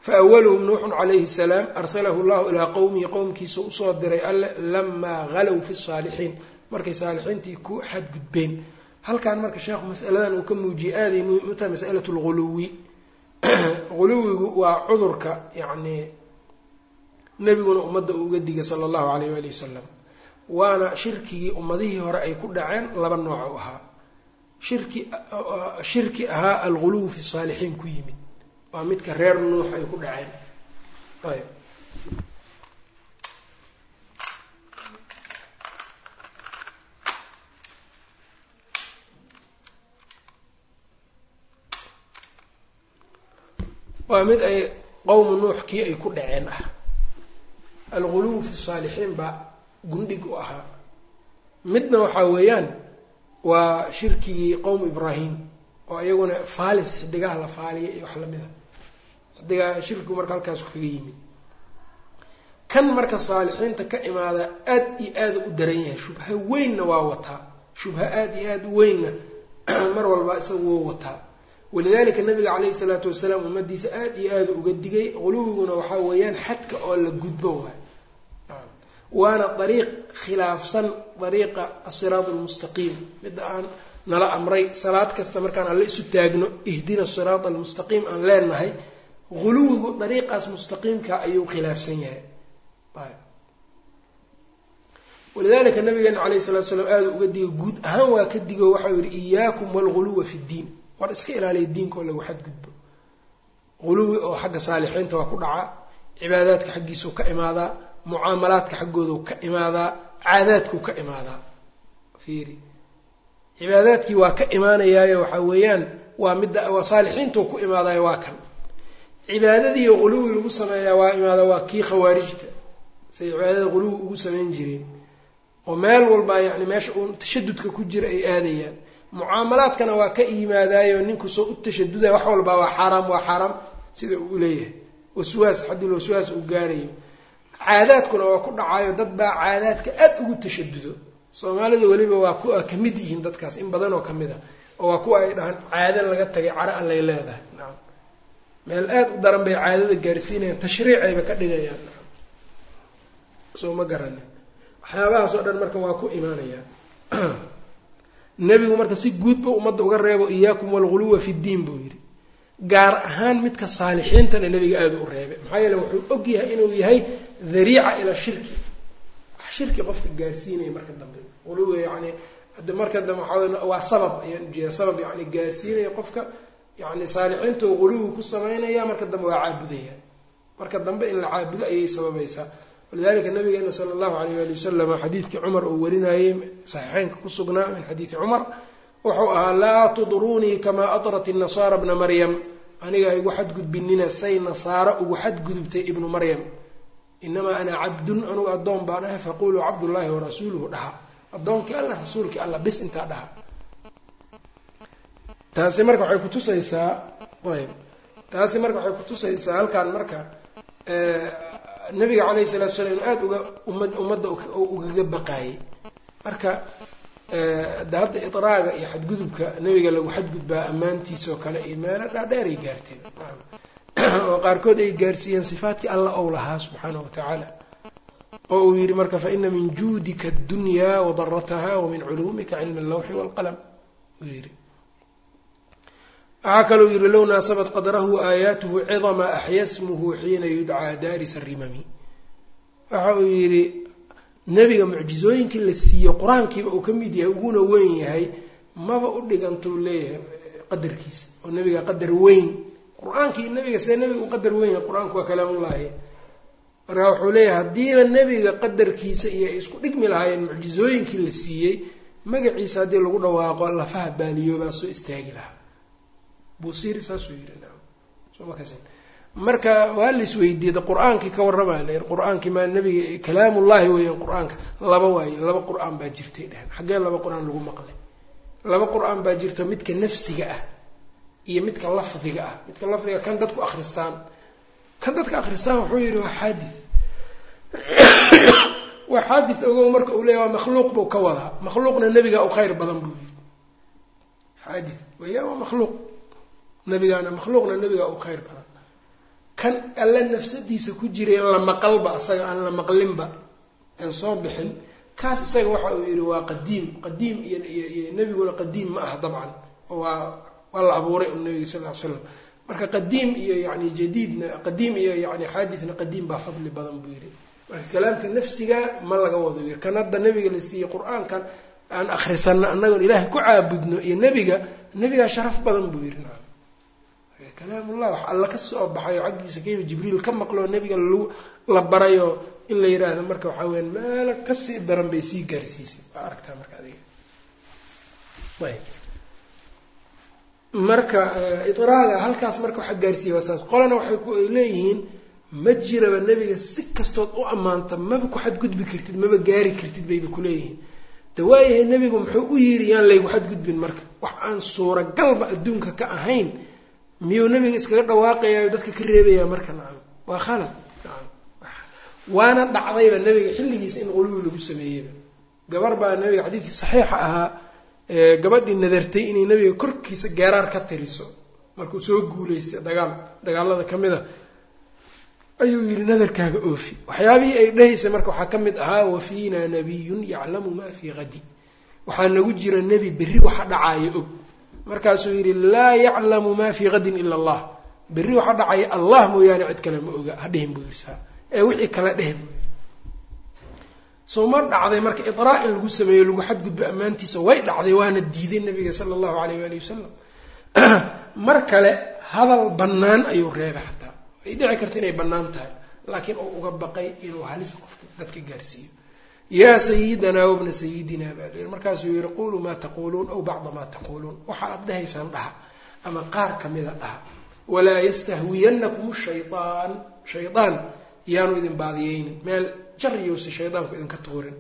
Speaker 1: faawaluhum nuuxun calayhi salaam arsalahu llahu ilaa qowmihi qowmkiisa u soo diray alle lamaa halow fi saalixiin. Markay saalixiintii ku xadgudbeen. Halkan marka sheekhu masaladan uu ka muujiyey aaday muhiim u tahay masalat lghuluwi huluwigu waa cudurka yacni nebiguna ummadda uu uga digay sala allahu alayh waali wasalam waana shirkigii ummadihii hore ay ku dhaceen laba nooc u ahaa. Shirki shirki ahaa alguluw fi saalixiin ku yimid waa midka reer nuux ay ku dhaceen. Ayb. Waa mid ay qowmu nuux kii ay ku dhaceen ah. Alguluw fi saalixiin baa gundhig u ahaa. Midna waxaa weeyaan waa shirkigii qowm ibraahim oo iyaguna faalis xidigaha la faaliya iyo wax la mid a xidigaha shirkigu marka halkaasu kaga yimid. Kan marka saalixiinta ka imaada aad iyo aada u daran yahay shubha weynna waa wataa shubha aada iyo aada u weynna mar walba isagu wou wataa. Walidalika nabiga caleyhi salaatu wasalaam ummadiisa aada iyo aada uga digay quluwiguna waxaa weeyaan xadka oo la gudbo waay waana dariiq khilaafsan dariiqa asiraat almustaqiim midda aan nala amray salaad kasta markaan alle isu taagno ihdina siraata almustaqiim aan leenahay guluwigu dariiqaas mustaqiimka ayuu khilaafsan yahay walidalika nabigeena calayhi salatu slam aada uga digo guud ahaan waa ka digo waxau yihi iyaakum walguluwa fi ddiin war iska ilaaliya diinka oo lagu xadgudbo guluwi oo xagga saalixiinta waa ku dhacaa cibaadaadka xaggiisuu ka imaadaa mucaamalaadka xaggoodu ka imaadaa caadaadkuu ka imaadaa fiiri cibaadaadkii waa ka imaanayaayo waxaa weeyaan waa midda waa saalixiintuu ku imaadayo waa kan cibaadadiiyo quluwi lagu sameeyaa waa imaada waa kii khawaarijta. Say cibaadada quluwi ugu samayn jireen. Oo meel walbaa yacni meesha uun tashadudka ku jira ay aadayaan. Mucaamalaadkana waa ka yimaadaayo ninku soo u tashadudaya wax walbaa waa xaaraam waa xaaraam sida uu leeyahay. Waswaas xaddul waswaas uu gaarayo. Caadaadkuna waa ku dhacayo dad baa caadaadka aad ugu tashadudo soomaalida weliba waa ku ka mid yihiin dadkaas in badan oo ka mid a oo waa kuwa ay dhahaan caado laga tagay caro allay leedahay. Nacam meel aad u daran bay caadada gaarsiinayaan tashriicayba ka dhigayaan. Soo ma garanin waxyaabahaas oo dhan marka waa ku imaanayaan. Nebigu marka si guudba ummadda uga reebo iyaakum walguluwa fi ddiin buu yidhi. Gaar ahaan midka saalixiintana nebiga aada u reebay maxaa yeele wuxuu og yahay inuu yahay dariica ila shirki. Wax shirki qofka gaarsiinaya marka dambe. Quluwiga yani hade marka dambe waxaa waa sabab ayaan ujeeda sabab yani gaarsiinaya qofka yani saalixiinta oo quluwi ku samaynaya marka dambe waa caabudaya. Marka dambe in la caabudo ayay sababaysaa. Walidalika nabigeena sala allahu alayh wali wasalam xadiidkii cumar uu warinayey saxiixeynka ku sugnaa min xadiidi cumar wuxuu ahaa laa tudruunii kamaa atrat inasaara bna maryam. Aniga igu xadgudbinina say nasaaro ugu xadgudubtay ibnu maryam. Inamaa ana cabdun anugu addoon baan ahay faquluu cabdullaahi warasuuluhu dhaha. Addoonkii alla rasuulkii alla bis intaa dhaha taasi marka waxay kutusaysaa ayb. Taasi marka waxay kutusaysaa halkan marka nabiga calayhi salatu slam inu aada uga umad ummadda ugaga baqaayey marka de hadda idraaga iyo xadgudubka nabiga lagu xadgudbaa ammaantiisoo kale iyo meelo dhaadheer ay gaarteen. Oo qaarkood ay gaarsiiyeen sifaatkii alla ou lahaa subxaanahu watacaala oo uu yidhi marka faina min juudika addunyaa wadarataha wa min culuumika cilmi allawxi waalqalam uu yidhi waxaa kalou yidhi low naasabat qadrahu aayaatuhu cidama axya smuhu xiina yudcaa daaris arimami waxa uu yidhi nebiga mucjizooyinkii la siiyo qur'aankiiba uu ka mid yahay uguna weyn yahay maba u dhigantuu leeyahay qadarkiisa oo nebiga qadar weyn. Qur'aankii nebiga see nebiga u qadar weyn yahay qur'aanku waa kalaamullaahi marka wuxuu leeyahay haddiiba nebiga qadarkiisa iyo ay isku dhigmi lahaayeen mucjizooyinkii la siiyey magaciisa haddii lagu dhawaaqo lafaha baaliyoobaa soo istaagi lahaa buusiri saasuu yidhi naam soma kas marka waa la isweydiiyey qur'aankii ka warramaa la qur'aankii maa nebiga kalaamullaahi weeyaan qur'aanka laba waaye laba qur'aan baa jirtay dhehen xaggee laba qur'aan lagu maqlay. Laba qur'aan baa jirto midka nafsiga ah iyo midka lafdiga ah. Midka lafdiga kan dadku akristaan kan dadka akristaan wuxuu yidhi waa xaadith waa xaadith ogow marka uu leeya waa makhluuq buu ka wadaa. Makhluuqna nebiga u khayr badan buu yidhi. Xaadith weeyaan waa makhluuq nebigaana makhluuqna nebiga u khayr badan kan alla nafsadiisa ku jiray la maqalba isaga aan la maqlinba aan soo bixin kaas isaga waxa uu yidhi waa qadiim. Qadiim iyo iyo nebiguna qadiim ma aha dabcan. Waa waa la abuuray u nebiga sal ly slam marka qadiim iyo yani jadiidna qadiim iyo yani xaadithna qadiim baa fadli badan buu yidhi. Marka kalaamka nafsiga ma laga wado yiri kan hadda nebiga la siiyey qur'aankan aan akrisano annagoon ilaahay ku caabudno iyo nebiga nebigaa sharaf badan buu naam kalaamullah wax alla ka soo baxayo xaggiisa kayba jibriil ka maqloo nebiga la barayo in la yidhaahdo marka waxaa weya meelo ka sii daran bay sii gaarsiisay. Waa aragtaa marka adiga. Marka idraaga halkaas marka waxa gaarsiiya waa saas. Qolana waxay ku ay leeyihiin ma jiraba nebiga si kastood u ammaanta maba ku xadgudbi kartid maba gaari kartid bayba kuleeyihiin de waayahay nebigu muxuu u yidhi yaan laygu xadgudbin marka. Wax aan suuragalba adduunka ka ahayn miyuu nebiga iskaga dhawaaqayaa o dadka ka reebayaa marka? Nacam. Waa khalad. Waana dhacdayba nebiga xilligiisa in quluwi lagu sameeyeyba gabar baa nebiga xadiidkii saxiixa ahaa gabadhii nadartay inay nebiga korkiisa geeraar ka tiriso. Markuu soo guulaystay dagaal dagaalada ka mid a ayuu yidhi nadarkaaga oofi. Waxyaabihii ay dhahaysay marka waxaa ka mid ahaa wafiina nabiyun yaclamu maa fii hadi waxaa nagu jira nebi berri waxa dhacaayo og markaasuu yidhi laa yaclamu maa fii hadin ila allah. Berri waxa dhacaya allah mooyaane cid kale ma oga hadhihin buu yirsaa ee wixii kale dheh buu soo ma dhacday marka idraa lagu sameeyo lagu xadgudbo ammaantiisa way dhacday waana diiday nabiga sala allahu alayh waali wasalam mar kale hadal bannaan ayuu reebay xataa way dhici karta inay bannaan tahay laakiin uu uga baqay inuu halis qofka dadka gaarsiiyo yaa sayidanaa wabna sayidinaa baa layiri markaasuu yihi quluu maa taquuluun aw bacda maa taquuluun waxa aad dhahaysaan dhaha ama qaar kamida dhaha walaa yastahwiyanakum shayaan shaydaan yaanu idin baadiyeynin meel jar yowsan shaydaanku idinka tuurin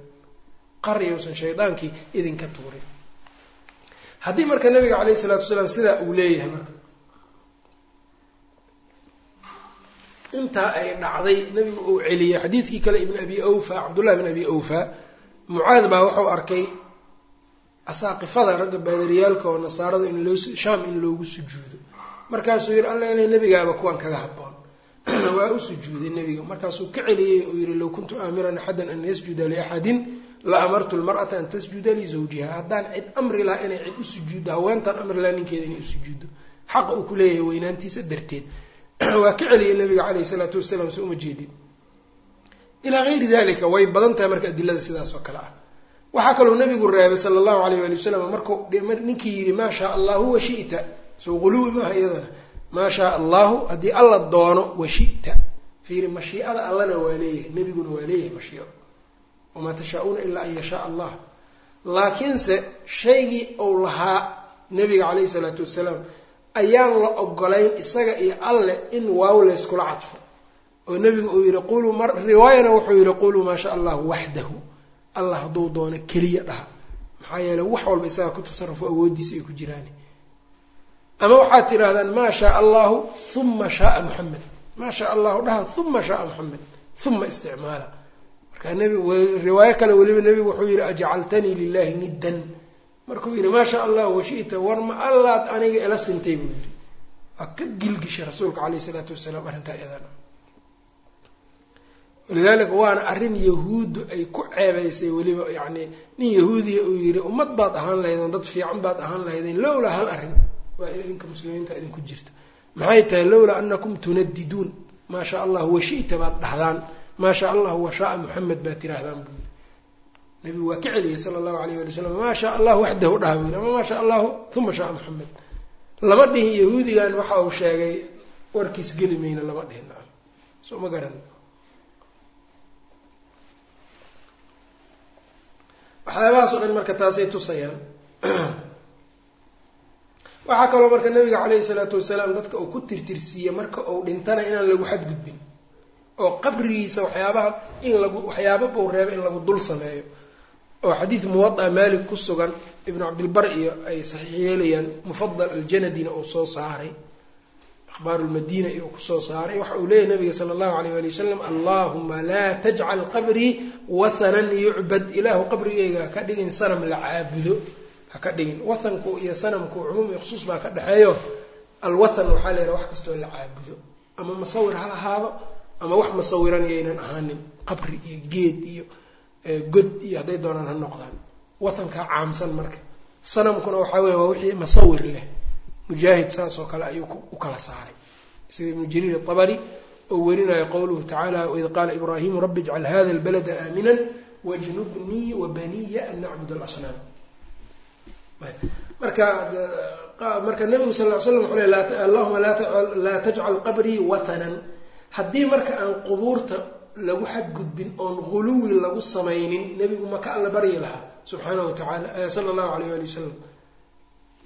Speaker 1: qar yowsan shaydaankii idinka tuurin haddii marka nabiga calayh isalaatu wasalaam sidaa uu leeyahay marka intaa ay dhacday nabigu uu celiyey. Xadiidkii kale ibn abi awfa cabdullahi ibn abi awfa mucaad baa wuxuu arkay asaaqifada ragga baadariyaalka oo nasaarada in loo shaam in loogu sujuudo. Markaasuu yihi alla inay nebigaaba kuwan kaga haboon waa u sujuuday nebiga. Markaasuu ka celiyey uu yihi low kuntu aamiran axadan an yasjuda liaxadin la amartu lmar'ata an tasjuda lizawjiha haddaan cid amri laha inay cid u sujuuddo haweentaan amri laha ninkeeda inay usujuuddo xaqa uu ku leeyahay weynaantiisa darteed waa ka celiyey nabiga caleyhi salaatu wasalaam so uma jeedin. Ilaa gayri dalika way badan tahay marka adilada sidaas oo kale ah. Waxaa kaloo nabigu reebay sala allahu alayh waali wasalam markuu ninkii yidhi maa shaa allahu washita soo quluwi maaha iyadana. Maa shaa allahu haddii alla doono washita fiiri mashiicada allana waa leeyahay nebiguna waa leeyahay mashiico wamaa tashaa-uuna ilaa an yashaa allah laakiinse shaygii uu lahaa nabiga caleyhi salaatu wasalaam ayaan la ogolayn isaga iyo alle in waaw layskula cadfo. Oo nebigu uu yihi quluu mar riwaayana wuxuu yihi quluu maa shaa allahu waxdahu allah hadduu doono keliya dhaha. Maxaa yeeley wax walba isagaa ku tasarufo awooddiisa ay ku jiraan ama waxaad tidhahdaan maa shaa allahu uma shaaa muxamed maa shaa allahu dhaha uma shaaa muxamed uma isticmaala. Marka nbi riwaayo kale weliba nebigu wuxuu yihi ajcaltanii lilahi niddan markuu yihi maa shaa allahu washita war ma allaad aniga ila sintay buu yihi waa ka gilgishay rasuulka caleyh isalaatu wasalaam arrintaa iyadana. Walidaalika waana arrin yahuuddu ay ku ceebeysay weliba yacni nin yahuudiya uu yihi ummad baad ahaan lahaydeen dad fiican baad ahaan lahaydeen lowlaa hal arrin. Waa idinka muslimiinta idinku jirta. Maxay tahay lowlaa anakum tunadiduun maa shaa allahu washita baad dhahdaan maa shaa allahu washaaa muxamed baad tiraahdaan buu nebigu waa ka celiyay sala allahu alayh wali wasalam maa shaa allahu waxdahu dhaha yiri ama maa shaa allahu uma shaa maxamed lama dhihin yahuudigan waxa uu sheegay warkiis geli mayna lama dhihin. Soo ma garan. Waxyaabahaas o dhan marka taasay tusayaan. Waxaa kaloo marka nabiga caleyhi salaatu wasalaam dadka uu ku tirtirsiiyey marka uu dhintana inaan lagu xadgudbin. Oo qabrigiisa waxyaabaha in lagu waxyaaba buu reeba in lagu dul sameeyo oo xadiid muwada maalik ku sugan ibnu cabdilbar iyo ay saxiix yeelayaan mufadal aljanadina uu soo saaray akhbaaru lmadiina iyo ku soo saaray waxa uu leeyahy nabiga sala allahu alayh wali wasalam allahuma laa tajcal qabrii wathanan yucbad ilaahu qabrigayga haka dhigin sanam la caabudo haka dhigin. Wathanku iyo sanamku cumuum iyo khusuus baa ka dhexeeyo alwathan waxaa la yidhaha wax kastoo la caabudo. Ama masawir ha lahaado ama wax masawiran yaynan ahaanin qabri iyo geed iyo god iyo hadday doonaan ha noqdaan. Wathankaa caamsan marka. Sanamkuna waxaa weya waa wixii masawir leh. Mujaahid saas kale ayuu u kala saaray. Sida ibnu jariir abari oo werinayo qowluhu tacaala waid qaala ibraahimu rabbi ijcal hada albalada aaminan wajnubnii wa baniya an nacbud alasnaam. Marka marka nabigu sal ly slam wuxuu le allahuma laa tajcal qabrii wathanan. Haddii marka aan qubuurta lagu xadgudbin oon guluwi lagu samaynin nebigu ma ka alla baryi lahaa. Subxaana wa tacaala sala allahu alayh ali wasalam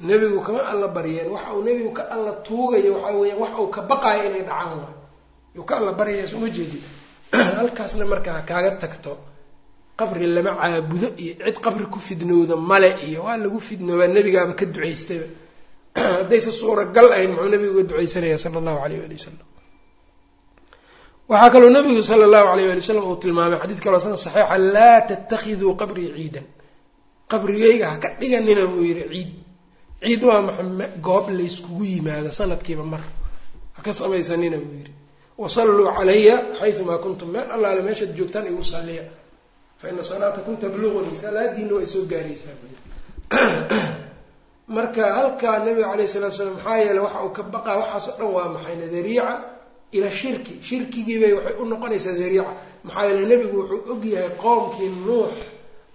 Speaker 1: nebigu kama alla baryeen waxa uu nebigu ka alla tuugayo waxaa weya wax uu ka baqaayo inay dhacaan waay yuu ka alla baryaya soma jeedid halkaasna markaa kaaga tagto qabri lama caabudo iyo cid qabri ku fidnowda male iyo waa lagu fidnoobaa nebigaaba ka ducaystayba. Haddayse suuragal ahayn muxuu nebigu uga ducaysanaya sala allahu alayh ali wasalam waxaa kaloo nabigu sala allahu alayh ali wasalam uu tilmaamay xadiid kaloo sana saxiixa laa tattakhiduu qabrii ciidan. Qabrigayga ha ka dhiganina buu yihi ciid ciid waa maxame goob layskugu yimaado sanadkiiba mar. Ha ka samaysanina buu yihi wasalluu calaya xayumaa kuntum. Meel allaale meeshaad joogtaan igu salliya fa ina salaatakum tabluqunii salaadiina waa isoo gaaraysaa buu marka halkaa nabiga calayh salatu slam maxaa yeele waxa uu ka baqaa waxaasoo dhan waa maxayna dariica ila shirki. Shirkigiibay waxay u noqonaysaa dariica maxaa yeele nebigu wuxuu ogyahay qoomkii nuux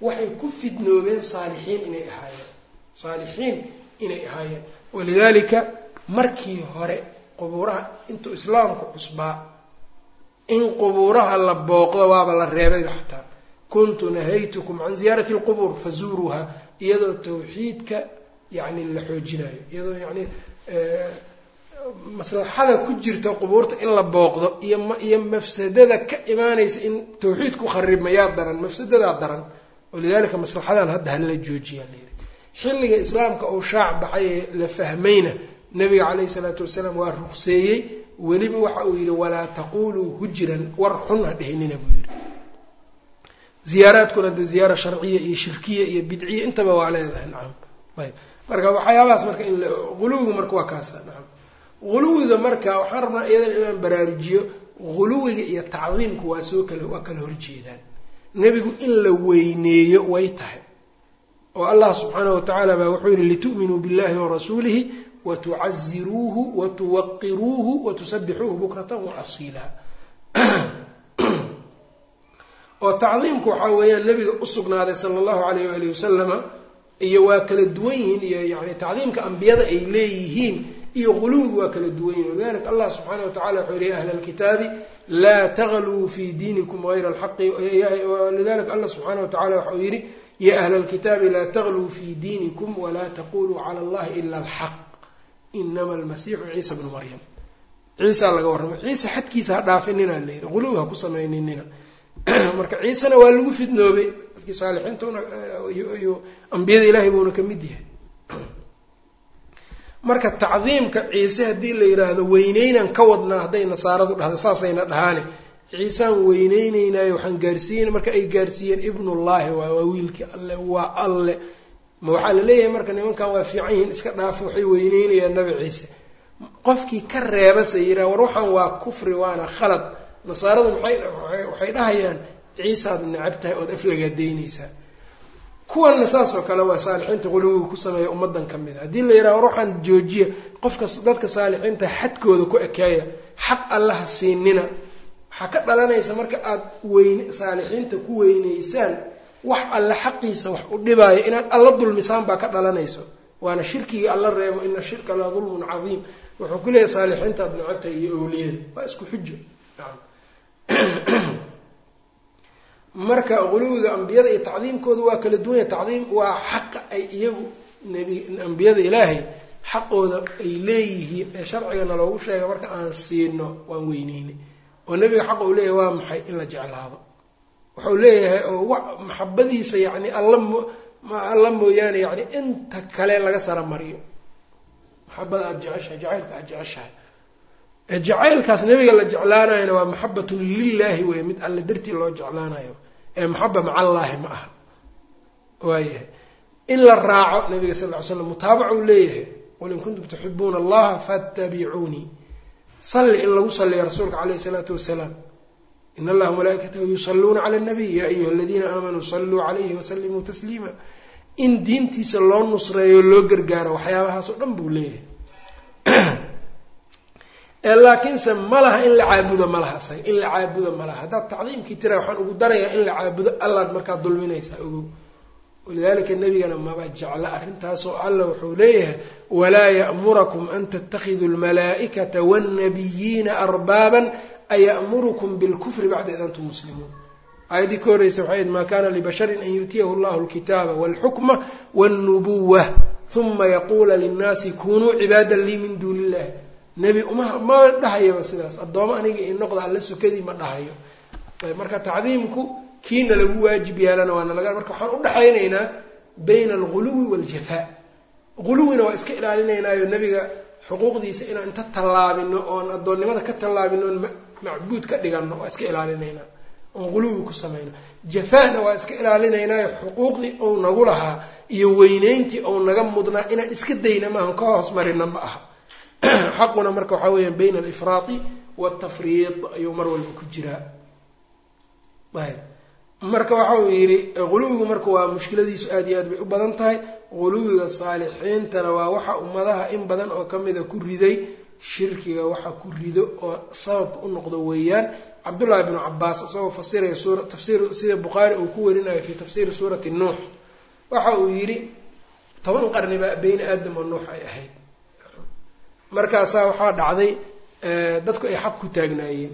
Speaker 1: waxay ku fidnoobeen saalixiin inay ahaayeen. Saalixiin inay ahaayeen. Walidaalika markii hore qubuuraha intuu islaamku cusbaa in qubuuraha la booqdo waaba la reebayba xataa. Kuntu nahaytukum can ziyaarati alqubuur fazuuruuha iyadoo tawxiidka yacni la xoojinayo iyadoo yacni maslaxada ku jirta qubuurta in la booqdo iyo iyo mafsadada ka imaanaysa in tawxiidku kharibmayaa daran mafsadadaa daran walidaalika maslaxadan hadda hala joojiyaa layidhi xilliga islaamka uu shaac baxay ee la fahmayna nabiga caleyhi salaatu wasalaam waa ruqseeyey weliba waxa uu yidhi walaa taquluu hujran war xun ha dhehinina buu yidhi. Ziyaaraadkuna de ziyaara sharciya iyo shirkiya iyo bidciya intaba waa leedahay nacam ayb marka waxyaabahaas marka in uluwigu marka waa kaasa nacam uluwiga marka waxaan rabnaa iyadan inaan baraarujiyo uluwiga iyo tacdiimku waa soo kala waa kala horjeedaan. Nebigu in la weyneeyo way tahay. Oo allah subxaanahu watacaala baa wuxuu yihi litu'minuu billahi warasuulihi watucaziruuhu watuwaqiruuhu watusabixuuhu bukratan waasiila oo tacdiimku waxaa weeyaan nabiga usugnaaday sala allahu alayh waalihi wasalama iyo waa kala duwan yihiin iyo yani tacdiimka ambiyada ay leeyihiin iyo quluwigu waa kala duwan yihiin walidalika allah subxaana wa tacala wuxuu yihi ya ahla alkitaabi laa tagluu fi diinikum gayra alxaqi lidalika allah subxaana wa tacala waxau yihi ya ahla alkitaabi laa tagluu fi diinikum walaa taquluu cala allahi ila alxaq inama almasiixu ciisa bnu maryam. Ciisaa laga warramay ciise xadkiisa ha dhaafinina layidhi quluwi ha ku samayninina. Marka ciisena waa lagu fidnoobay dadkii saalixiintuna iyo ambiyada ilaahay buuna ka mid yahay marka tacdiimka ciise haddii la yidhaahdo weyneynan ka wadnaa hadday nasaaradu dhahdo saasayna dhahaane ciisaan weyneyneynaayo waxaan gaarsiiyen marka ay gaarsiiyeen ibnullaahi waa waa wiilkii alle waa alle. Ma waxaa la leeyahay marka nimankan waa fiican yihiin iska dhaafa waxay weyneynayaan nabi ciise. Qofkii ka reebase yiraa war waxaan waa kufri waana khalad. Nasaaradu maxay waxay dhahayaan ciisaad necab tahay ood aflagaadeynaysaa kuwanna saas oo kale waa saalixiinta quluwiga ku sameeya ummadan ka mid a haddii la yidhaha waxaan joojiya qofka dadka saalixiinta xadkooda ku ekeeya xaq allaha siinina. Waxaa ka dhalanaysa marka aada weyn saalixiinta ku weyneysaan wax alle xaqiisa wax u dhibaayo inaad alla dulmisaan baa ka dhalanayso. Waana shirkigii alla reebo ina shirka la dulmun cadiim. Wuxuu ku leeyahy saalixiinta ad nacabta iyo owliyada waa isku xujo marka quluwiga ambiyada iyo tacdiimkooda waa kala duwanya tacdiim waa xaqa ay iyagu nebi ambiyada ilaahay xaqooda ay leeyihiin ee sharcigana loogu sheega marka aan siino waan weyneyni oo nebiga xaqa uu leeyahay waa maxay in la jeclaado? Wuxuu leeyahay oo wa maxabadiisa yacni alla alla mooyaane yacni inta kale laga sara mariyo maxabada aada jeceshahay jacaylka aada jeceshahay jacaylkaas nebiga la jeclaanayona waa maxabatun lilaahi wey mid alle dartii loo jeclaanayo. Ee maxaba macallaahi ma aha. Waayahay in la raaco nabiga sal ly slam mutaabaca uu leeyahay qul in kuntum tuxibuuna allaha faatabicuunii salli in lagu salliya rasuulka caleyhi isalaatu wasalaam. In allaha malaaikatahu yusaluuna cala nabiy yaa ayuha aladiina aamanuu saluu calayhi wasalimuu tasliima. In diintiisa loo nusreeyo loo gargaaro waxyaabahaas oo dhan buu leeyahay laakiinse ma laha in la caabudo ma laha isaga in la caabudo ma laha. Haddaad tacdiimkii tira waxaan ugu darayaa in la caabudo allaad markaa dulminaysaa ogow. Walidalika nebigana maba jecla arrintaasoo alla wuxuu leeyahay walaa ya'murakum an tattakhiduu almalaa'ikata waannabiyiina arbaaban aya'murukum bilkufri bacda id antum muslimuun. Aayaddii ka horreysa waxay id maa kana libasharin an yu'tiyahu allahu alkitaaba walxukma walnubuwa huma yaquula linnaasi kunuu cibaadan lii min duuni illahi nebi uma ma dhahayaba sidaas? Addooma aniga i noqda alla sokadii ma dhahayo. Marka tacdiimku kiina lagu waajib yaalana waana laga marka waxaan u dhexaynaynaa bayna alguluwi waaljafaa guluwina waa iska ilaalinaynaayo nebiga xuquuqdiisa inaan inta tallaabino oon addoonnimada ka tallaabino oon macbuud ka dhigano waa iska ilaalinaynaa. Oon guluwi ku samayno. Jafaana waa iska ilaalinaynaayo xuquuqdii ou nagu lahaa iyo weyneyntii ou naga mudnaa inaan iska dayna maahan ka hoos marina ma aha xaquna marka waxaa weeyaan bayna alifraati waltafriid ayuu mar walba ku jiraa ayb. Marka waxa uu yidhi guluwigu marka waa mushkiladiisu aad iyo aad bay u badan tahay. Guluwiga saalixiintana waa waxa ummadaha in badan oo kamida ku riday shirkiga waxa ku rido oo sababka u noqdo weeyaan. Cabdullaahi bnu cabaas isagoo fasiraya suura tafsiir sida bukhaari uu ku warinayo fi tafsiiri suurati nuux. Waxa uu yidhi toban qarniba beyni aadam oo nuux ay ahayd markaasaa waxaa dhacday dadku ay xaq ku taagnaayeen.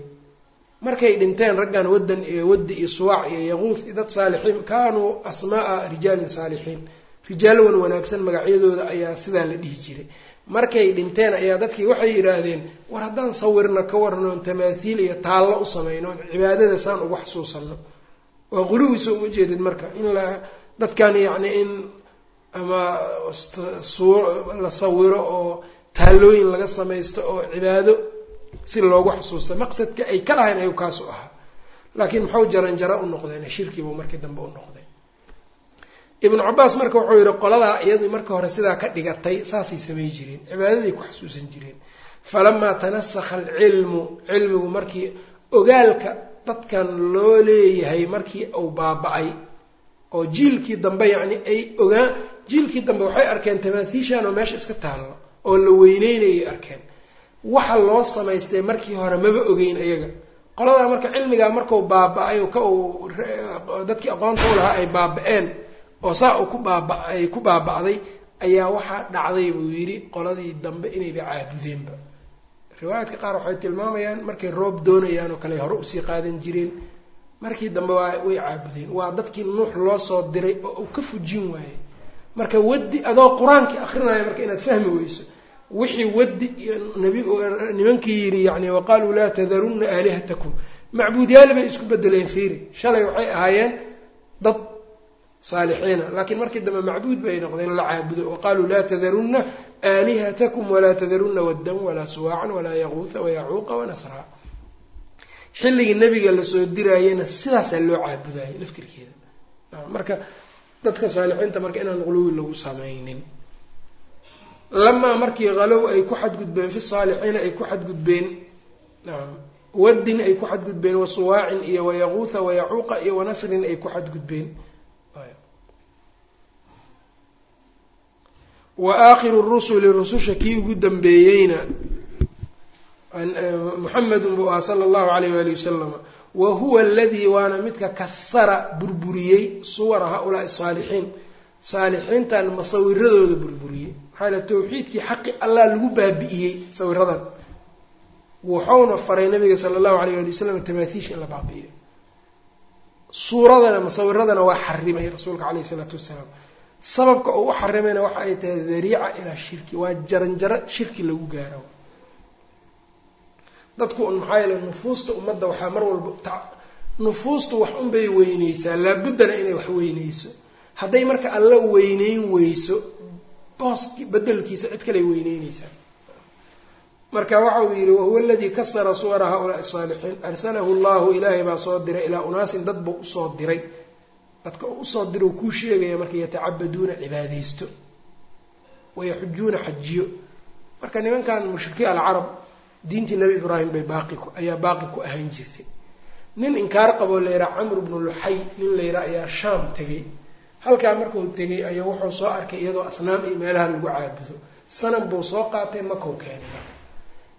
Speaker 1: Markay dhinteen raggan wadan waddi iyo suwaac iyo yaquuth iyo dad saalixiin kaanuu asmaaa rijaalin saalixiin. Rijaal wan wanaagsan magacyadooda ayaa sidaa la dhihi jiray. Markay dhinteen ayaa dadkii waxay yidhaahdeen war haddaan sawirna ka warnoon tamaathiil iyo taallo u samayno cibaadada saan ugu xasuusanno. Waa quluwiisa uma jeedid marka in la dadkan yacni in ama la sawiro oo taallooyin laga samaysto oo cibaado si loogu xasuusta maqsadka ay ka lahayn ayuu kaasu ahaa. Laakiin muxuu jaranjaro u noqdeen shirkiibuu markii dambe u noqday. Ibnu cabaas marka wuxuu yihi qoladaa iyadu marka hore sidaa ka dhigatay saasay samay jireen cibaadaday ku xasuusan jireen falamaa tanasakha alcilmu cilmigu markii ogaalka dadkan loo leeyahay markii uu baaba-ay oo jiilkii dambe yacni ay ogaa jiilkii dambe waxay arkeen tamaathiishan oo meesha iska taallo oo la weyneynayay arkeen. Waxa loo samaystay markii hore maba ogeyn iyaga qoladaa marka cilmigaa markuu baaba-ay ka dadkii aqoonta u lahaa ay baaba-een oo saa uu ku baaba ay ku baaba-day ayaa waxaa dhacday buu yidhi qoladii dambe inayba caabudeenba. Riwaayaadka qaar waxay tilmaamayaan markay roob doonayaan oo kale hore u sii qaadan jireen markii dambe waa way caabudeen. Waa dadkii nuux loo soo diray oo uu ka fujin waayey. Marka waddi adoo qur'aankii akrinaya marka inaad fahmi weyso wixii iyo nabi nimankii yidhi yani waqaaluu laa tadarunna aalihatakum. Macbuudyaali bay isku bedeleen fiiri. Shalay waxay ahaayeen dad saalixiina. Laakiin markii dambe macbuud bay noqdeen la caabudo waqaaluu laa tadarunna aalihatakum walaa tadarunna waddan walaa suwaacan walaa yaquuha wayacuuqa wanasraa xilligii nebiga la soo diraayena sidaasaa loo caabudayay laftirkeeda. Marka dadka saalixiinta marka inaan quluwi lagu samaynin lamaa markii halow ay ku xadgudbeen fi saalixiina ay ku xadgudbeen waddin ay ku xadgudbeen wasuwaacin iyo wayaquuha wayacuuqa iyo wanasrin ay ku xadgudbeen wa aakhiru rusuli rususha kii ugu dambeeyeyna muxamedun buu ahaa sala allahu alayh waali wasalama wa huwa aladii waana midka kasara burburiyey suwara ha-ulaai saalixiin saalixiintan masawiradooda burburiyey maxaa yale tawxiidkii xaqi allah lagu baabi'iyey sawiradan. Wuxuuna faray nabiga sala allahu alayh ali wasalam tamaathiish in la baabi'iyo. Suuradana masawiradana waa xarimay rasuulka caleyhi isalaatu wasalaam sababka uu u xarimayna waxa ay tahay dariica ilaa shirki waa jaranjaro shirki lagu gaaro. Dadku un maxaa yeele nufuusta ummadda waxaa mar walba nufuustu wax unbay weyneysaa laabuddana inay wax weyneyso hadday marka alla weyneyn weyso booski bedelkiisa cid kaley weyneyneysaa marka waxa uu yidhi wahuwa aladii kasara suwara ha-ulaai saalixiin arsalahu llahu ilaahay baa soo diray ilaa unaasin dad buu u soo diray. Dadka uu u soo diro kuu sheegaya marka yatacabaduuna cibaadeysto wayaxujuuna xajiyo marka nimankan mushrikiin alcarab diintii nebi ibraahim bay baaqi ayaa baaqi ku ahaan jirtay. Nin inkaar qaboo la yidhaha camr bnu luxay nin la yidhaha ayaa shaam tegey halkaa markuu tegey ayuu wuxuu soo arkay iyadoo asnaam iyo meelaha lagu caabudo. Sanam buu soo qaatay makow keenay marka.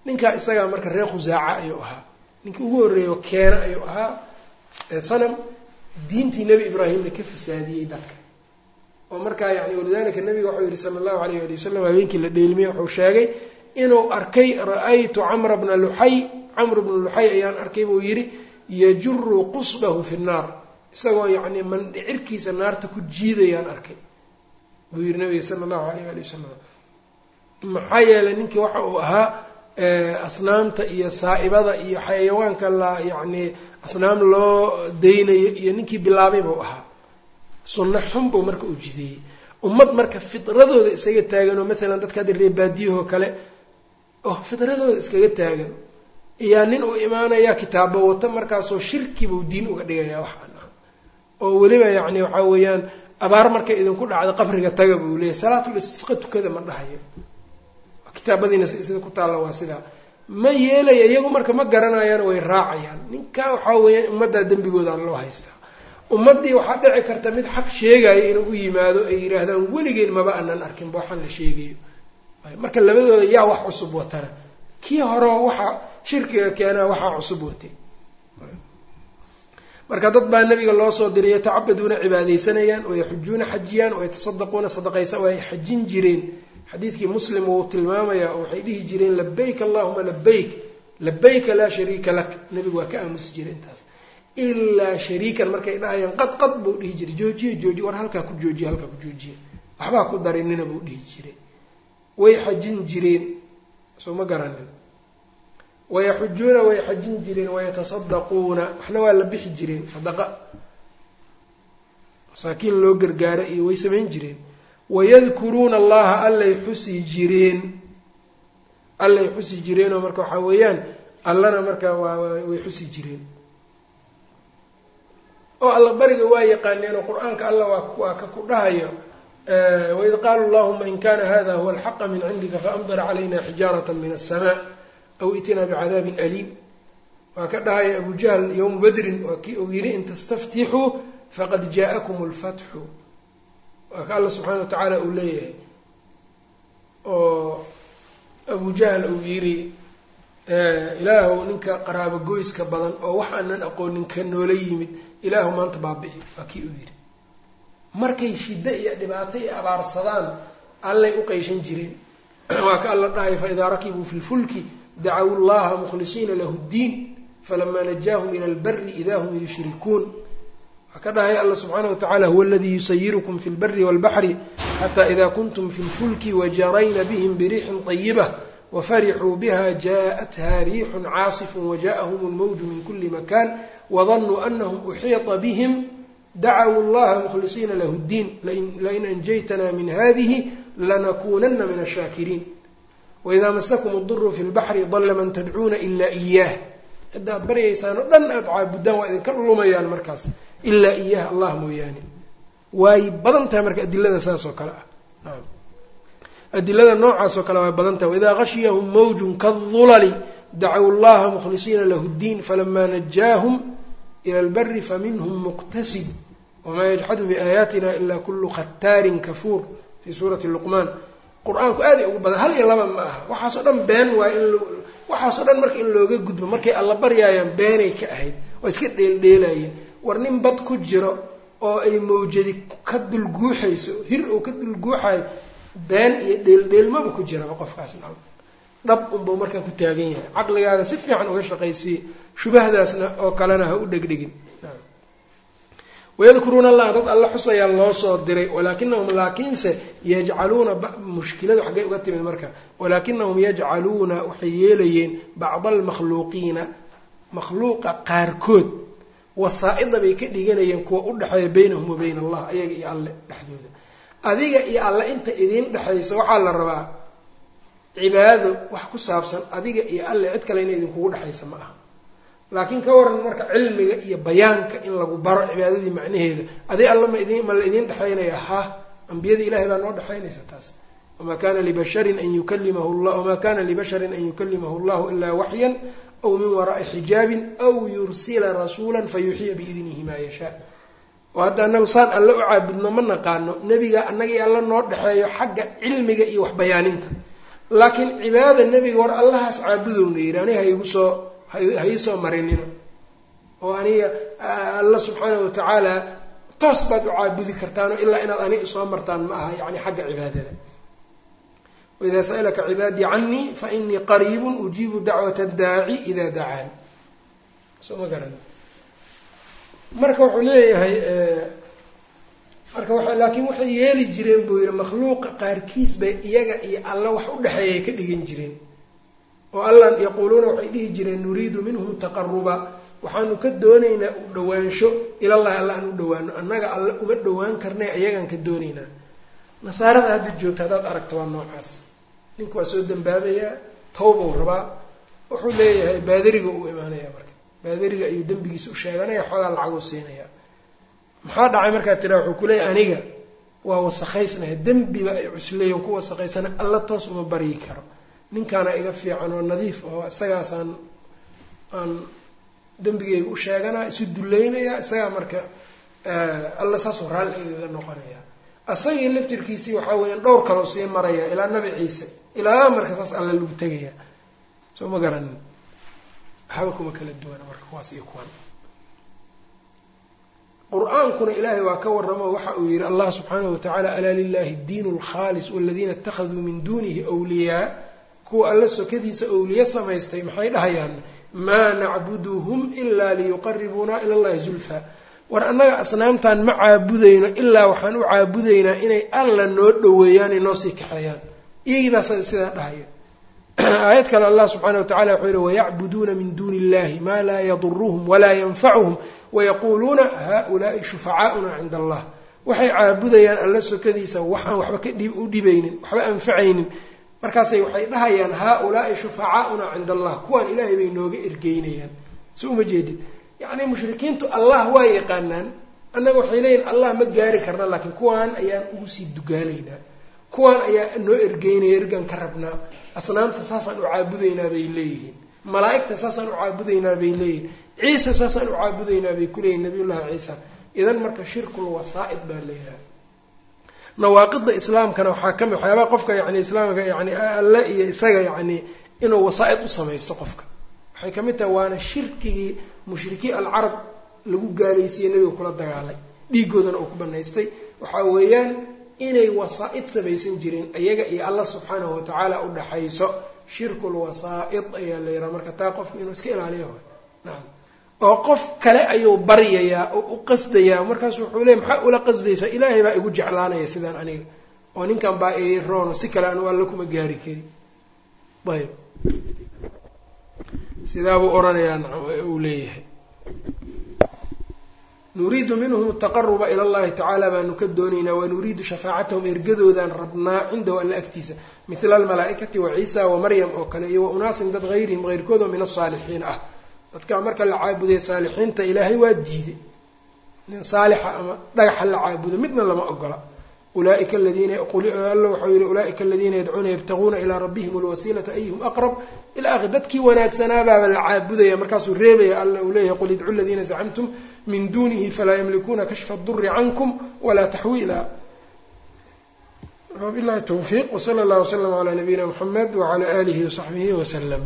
Speaker 1: Ninkaa isagaa marka reer khusaaca ayuu ahaa. Ninkii ugu horreeyo keena ayuu ahaa sanam diintii nebi ibraahimna ka fasaadiyey dadka. Oo markaa yani walidalika nabiga wuxuu yihi sala allahu alayh ali wasalam habeenkii la dheelmiyey wuxuu sheegay inuu arkay ra'aytu camra bna luxay camr bna luxay ayaan arkay buu yidhi yajuru qusbahu fi nnaar isagoo yacni mandhicirkiisa naarta ku jiidayaan arkay. Buu yihi nabiga sala allahu alayh ali wasalam maxaa yeelay ninkii waxa uu ahaa asnaamta iyo saa'ibada iyo xayawaanka la yacni asnaam loo daynayo iyo ninkii bilaabay buu ahaa. Sunno xun buu marka u jideeyey ummad marka fidradooda isaga taagan oo maalan dadka hadda reebaadiyahoo kale oo fidradooda iskaga taagan. Iyaa nin uu imaanayaa kitaabo wato markaasoo shirkibuu diin uga dhigayaa waxaa oo weliba yacni waxaa weeyaan abaar markay idinku dhacda qabriga taga buu leeyahy salaatul istisqa tukada ma dhahayo. Kitaabadiina sida ku taalla waa sidaa ma yeelaya iyagu marka ma garanayaan way raacayaan. Ninkaa waxaa weeyaan ummaddaa dembigooda loo haystaa ummaddii waxaa dhici karta mid xaq sheegaya inuu u yimaado ay yidhaahdaan weligeen maba anan arkinba waxaan la sheegayo. Marka labadooda yaa wax cusub watana. Kii hore waxaa shirkiga keenaa waxaa cusub watay marka dad baa nabiga loo soo diray yatacabaduuna cibaadaysanayaan wayaxujuuna xajiyaan wayatasaddaquuna sadaqaysa way xajin jireen. Xadiidkii muslim wuu tilmaamayaa oo waxay dhihi jireen labayk allahuma labayk labayka laa shariika lak. Nabigu waa ka aamusi jiray intaas. Ilaa shariikan markay dhahayaan qad qad buu dhihi jiray joojiye joojiye war halkaa ku joojiye halkaa ku joojiye. Waxbaa ku darinina buu dhihi jiray. Way xajin jireen. Soo ma garanin wayaxujuuna way xajin jireen wayatasaddaquuna waxna waa la bixi jireen sadaqa masaakiin loo gargaara iyo way samayn jireen wayadkuruuna allaha allay xusi jireen allay xusi jireenoo marka waxaa weeyaan allana marka way xusi jireen oo alla bariga waa yaqaaneen oo qur'aanka alla waa ka ku dhahayo waid qaaluu allahuma in kana hada huwa alxaqa min cindika faamdir calayna xijaarata min aلsamaa aw itinaa bicadaabin aliim waa ka dhahaya abu jahl yowma badrin waa kii uu yidhi in tastaftixuu faqad jaaءakum اlfatxu waa ka alla subxaana wa tacaala uu leeyahay oo abu jahl uu yidhi ilaahu ninka qaraabo goyska badan oo wax aanan aqoonin ka noola yimid ilaahu maanta baabi'i waa kii uu yidhi markay shiddo iyo dhibaato iyo abaarsadaan allay u qeyshan jireen waa ka alla dhahay faidaa rakibuu fi lfulki dacaw llaha mukhlisiina lahu ddiin falamaa najaahum ila albari ida hum yushrikuun waa ka dhahay alla subxaana wa tacala huwa aladii yusayirukum fi lbari walbaxri xata ida kuntum fi lfulki wajarayna bihim biriixin طayiba wafarixuu biha jaءatha riixun caasifun wajaءahum اlmawju min kuli makan wadanuu anahum uxiiطa bihim dacaw llaha mukhlisiina lahu ddiin lain anjaytna min hadihi lanakunana min ashaakiriin waidaa masakum اduru fi lbaxri dala man tadcuuna ila iyaah cidda aad baryaysaan oo dhan aada caabudaan waa idinka dhulumayaan markaas ilaa iyaah allah mooyaane waay badan tahay marka adilada saas oo kale ah adilada noocaas oo kale way badan tahay waidaa gashiyahum mawjun kaadulali dacaw llaha mukhlisiina lahu ddiin falamaa najaahum ila lbari faminhum muqtasid wamaa yajxadu biaayaatina ila kulu khataarin kafuur fii suurati luqmaan qur'aanku aaday ugu badan. Hal iyo laba ma aha waxaasoo dhan been waa in waxaasoo dhan marka in looga gudbo. Markay alla baryaayaan beenay ka ahayd waa iska dheeldheelayeen war nin bad ku jiro oo ay mawjadi ka dulguuxayso hir oo ka dulguuxayo been iyo dheeldheelmaba ku jiraba qofkaas na dhab unbuu markaa ku taagan yahay. Caqligaaga si fiican uga shaqaysiye shubahdaasna oo kalena ha u dhegdhegin wayadkuruuna allah dad alla xusayaa loo soo diray. walaakinahum laakiinse yajcaluuna mushkiladu xaggay uga timid marka. walaakinahum yajcaluuna waxay yeelayeen bacda almakhluuqiina makhluuqa qaarkood wasaa-ida bay ka dhiganayeen kuwa u dhexeeya baynahum wa bayna allah ayaga iyo alle dhexdooda. adiga iyo alle inta idiin dhexaysa waxaa la rabaa cibaado wax ku saabsan adiga iyo alle cid kale ina idinkugu dhexaysa ma aha laakiin ka waran marka cilmiga iyo bayaanka in lagu baro cibaadadii macnaheeda. Adi alla ma ma la idiin dhexaynaya ha ambiyada ilahay baa noo dhexaynaysa taas. Wamaa kana libasharin an yukalimahu llah wamaa kana libasharin an yukalimahu llahu ilaa waxyan aw min waraai xijaabin aw yursila rasuula fayuuxiya biidnihi maa yashaa. Oo hadda anagu saan alle u caabudno ma naqaano nebiga annagii alla noo dhexeeyo xagga cilmiga iyo waxbayaaninta laakiin cibaadada nebiga war allahaas caabudowna yidhi aniga haigu soo ha iisoo marinina oo aniga alla subxaanahu watacaala toos baad u caabudi kartaano ilaa inaad aniga isoo martaan ma aha yani xagga cibaadada. Waidaa sa'alaka cibaadii canii fainii qariibun ujiibu dacwata daaci idaa dacaan. Soo ma garan. Marka wuxuu leeyahay marka wa laakiin waxay yeeli jireen buu yihi makhluuqa qaarkiis bay iyaga iyo alla wax u dhexeeyay ka dhigan jireen oo alla yaquuluuna waxay dhihi jireen nuriidu minhum taqaruba waxaanu ka doonaynaa u dhawaansho ilallahi alla aan u dhawaano annaga alle uma dhawaan karnay ayagaan ka doonaynaa. Nasaarada hadda joogta haddaad aragto waa noocaas. Ninku waa soo dambaabayaa tawbau rabaa. Wuxuu leeyahay baadariga u imaanaya marka. Baadariga ayuu dembigiisa u sheeganaya xoogaa lacaguu siinaya maxaa dhacay markaa tiraa wuxuu kuleeyahy aniga waa wasakhaysnahay dembiba ay cusleeyen ku wasakhaysana alla toos uma baryi karo ninkaana iga fiican oo nadiif oo isagaasaan aan dembigeyga u sheeganaa isu duleynaya isagaa marka alla saasoo raalli igaga noqonaya asagii laftirkiisii waxaa weeyaan dhowr kaloo sii maraya ilaa nabi ciise. Ilaa marka saas alla lagu tegaya soo ma garanin waxba kuma kala duwana marka kuwaas iyo kuwan. Qur'aankuna ilaahay waa ka warramo waxa uu yihi allah subxaanahu watacaala alaa lilahi diin lkhaalis waladiina ittakhaduu min dunihi wliyaa kuwa alla sokadiisa owliye samaystay maxay dhahayaan? Maa nacbuduhum ilaa liyuqaribuuna ila llahi zulfa. War annaga asnaamtan ma caabudayno ilaa waxaan u caabudaynaa inay alla noo dhoweeyaan ay noo sii kaxeeyaan. Iyagii baa sidaa dhahaya aayad kale allah subxaana watacala wuxuu yihi wayacbuduuna min duuni illahi maa laa yaduruhum walaa yanfacuhum wayaquuluuna haulaai shufacaauna cinda allah waxay caabudayaan alla sokadiisa wax aan waxba ka u dhibaynin waxba anfacaynin markaasay waxay dhahayaan haa-ulaai shufacaauna cinda allah kuwaan ilaahay bay nooga ergeynayaan. So uma jeedid yacni mushrikiintu allah waa yaqaanaan. Annaga waxay leeyihiin allah ma gaari karna laakiin kuwaan ayaan ugu sii dugaalaynaa. Kuwaan ayaa noo ergeynaya ergan ka rabnaa. Asnaamta saasaan u caabudaynaa bay leeyihiin. Malaa'igta saasaan u caabudaynaa bay leeyihiin. Ciisa saasaan u caabudaynaa bay kuleeyihin nabiyullahi ciisa. Idan marka shirkul wasaa'id baa leeyahay nawaaqida islaamkana waxaa ka mid waxyaabaha qofka yani islaamka yani alle iyo isaga yani inuu wasaa-id u samaysto qofka. Waxay ka mid tahay waana shirkigii mushrikii alcarab lagu gaalaysiiye nebiga kula dagaalay. Dhiigoodana uu ku banaystay waxaa weeyaan inay wasaa-id samaysan jireen iyaga iyo alla subxaanahu watacaala u dhaxayso shirkul wasaa-id ayaa la yidhaha. Marka taa qofku inuu iska ilaaliyo. Nacam oo qof kale ayuu baryayaa oo u qasdayaa. Markaasu wuxuu leey maxaa ula qasdaysaa ilaahay baa igu jeclaanaya sidaan aniga. Oo ninkan baa ii roono si kale anu alla kuma gaari kari ayb sidaabuu odhanayaa uu leeyahay. Nuriidu minhum ataqaruba ila allahi tacaala baanu ka doonaynaa. Wanuriidu shafaacatahum ergadoodaan rabnaa cindahu alla agtiisa. Mithla almalaa'ikati wa ciisa wa maryam oo kale iyo wa unaasin dad hayrihim hayrkoodoo min asaalixiin ah dadka marka la caabuday saalixiinta ilaahay waa diiday nin saalixa ama dhagaxa la caabudo midna lama ogola. Ulaaika aladiina alla waxau yihi ulaaika aladiina yadcuuna yabtaguuna ilaa rabbihim alwasiilata ayuhum aqrab. Ila akhir dadkii wanaagsanaabaaba la caabudaya markaasuu reebaya alla uu leeyahay qul idcu ladiina zacamtum min dunihi falaa yamlikuuna kashfa duri cankum walaa taxwiila wabilahi towfiiq wsala allah wslam calaa nabiyina muxamed wacala aalihi wasaxbihi waslem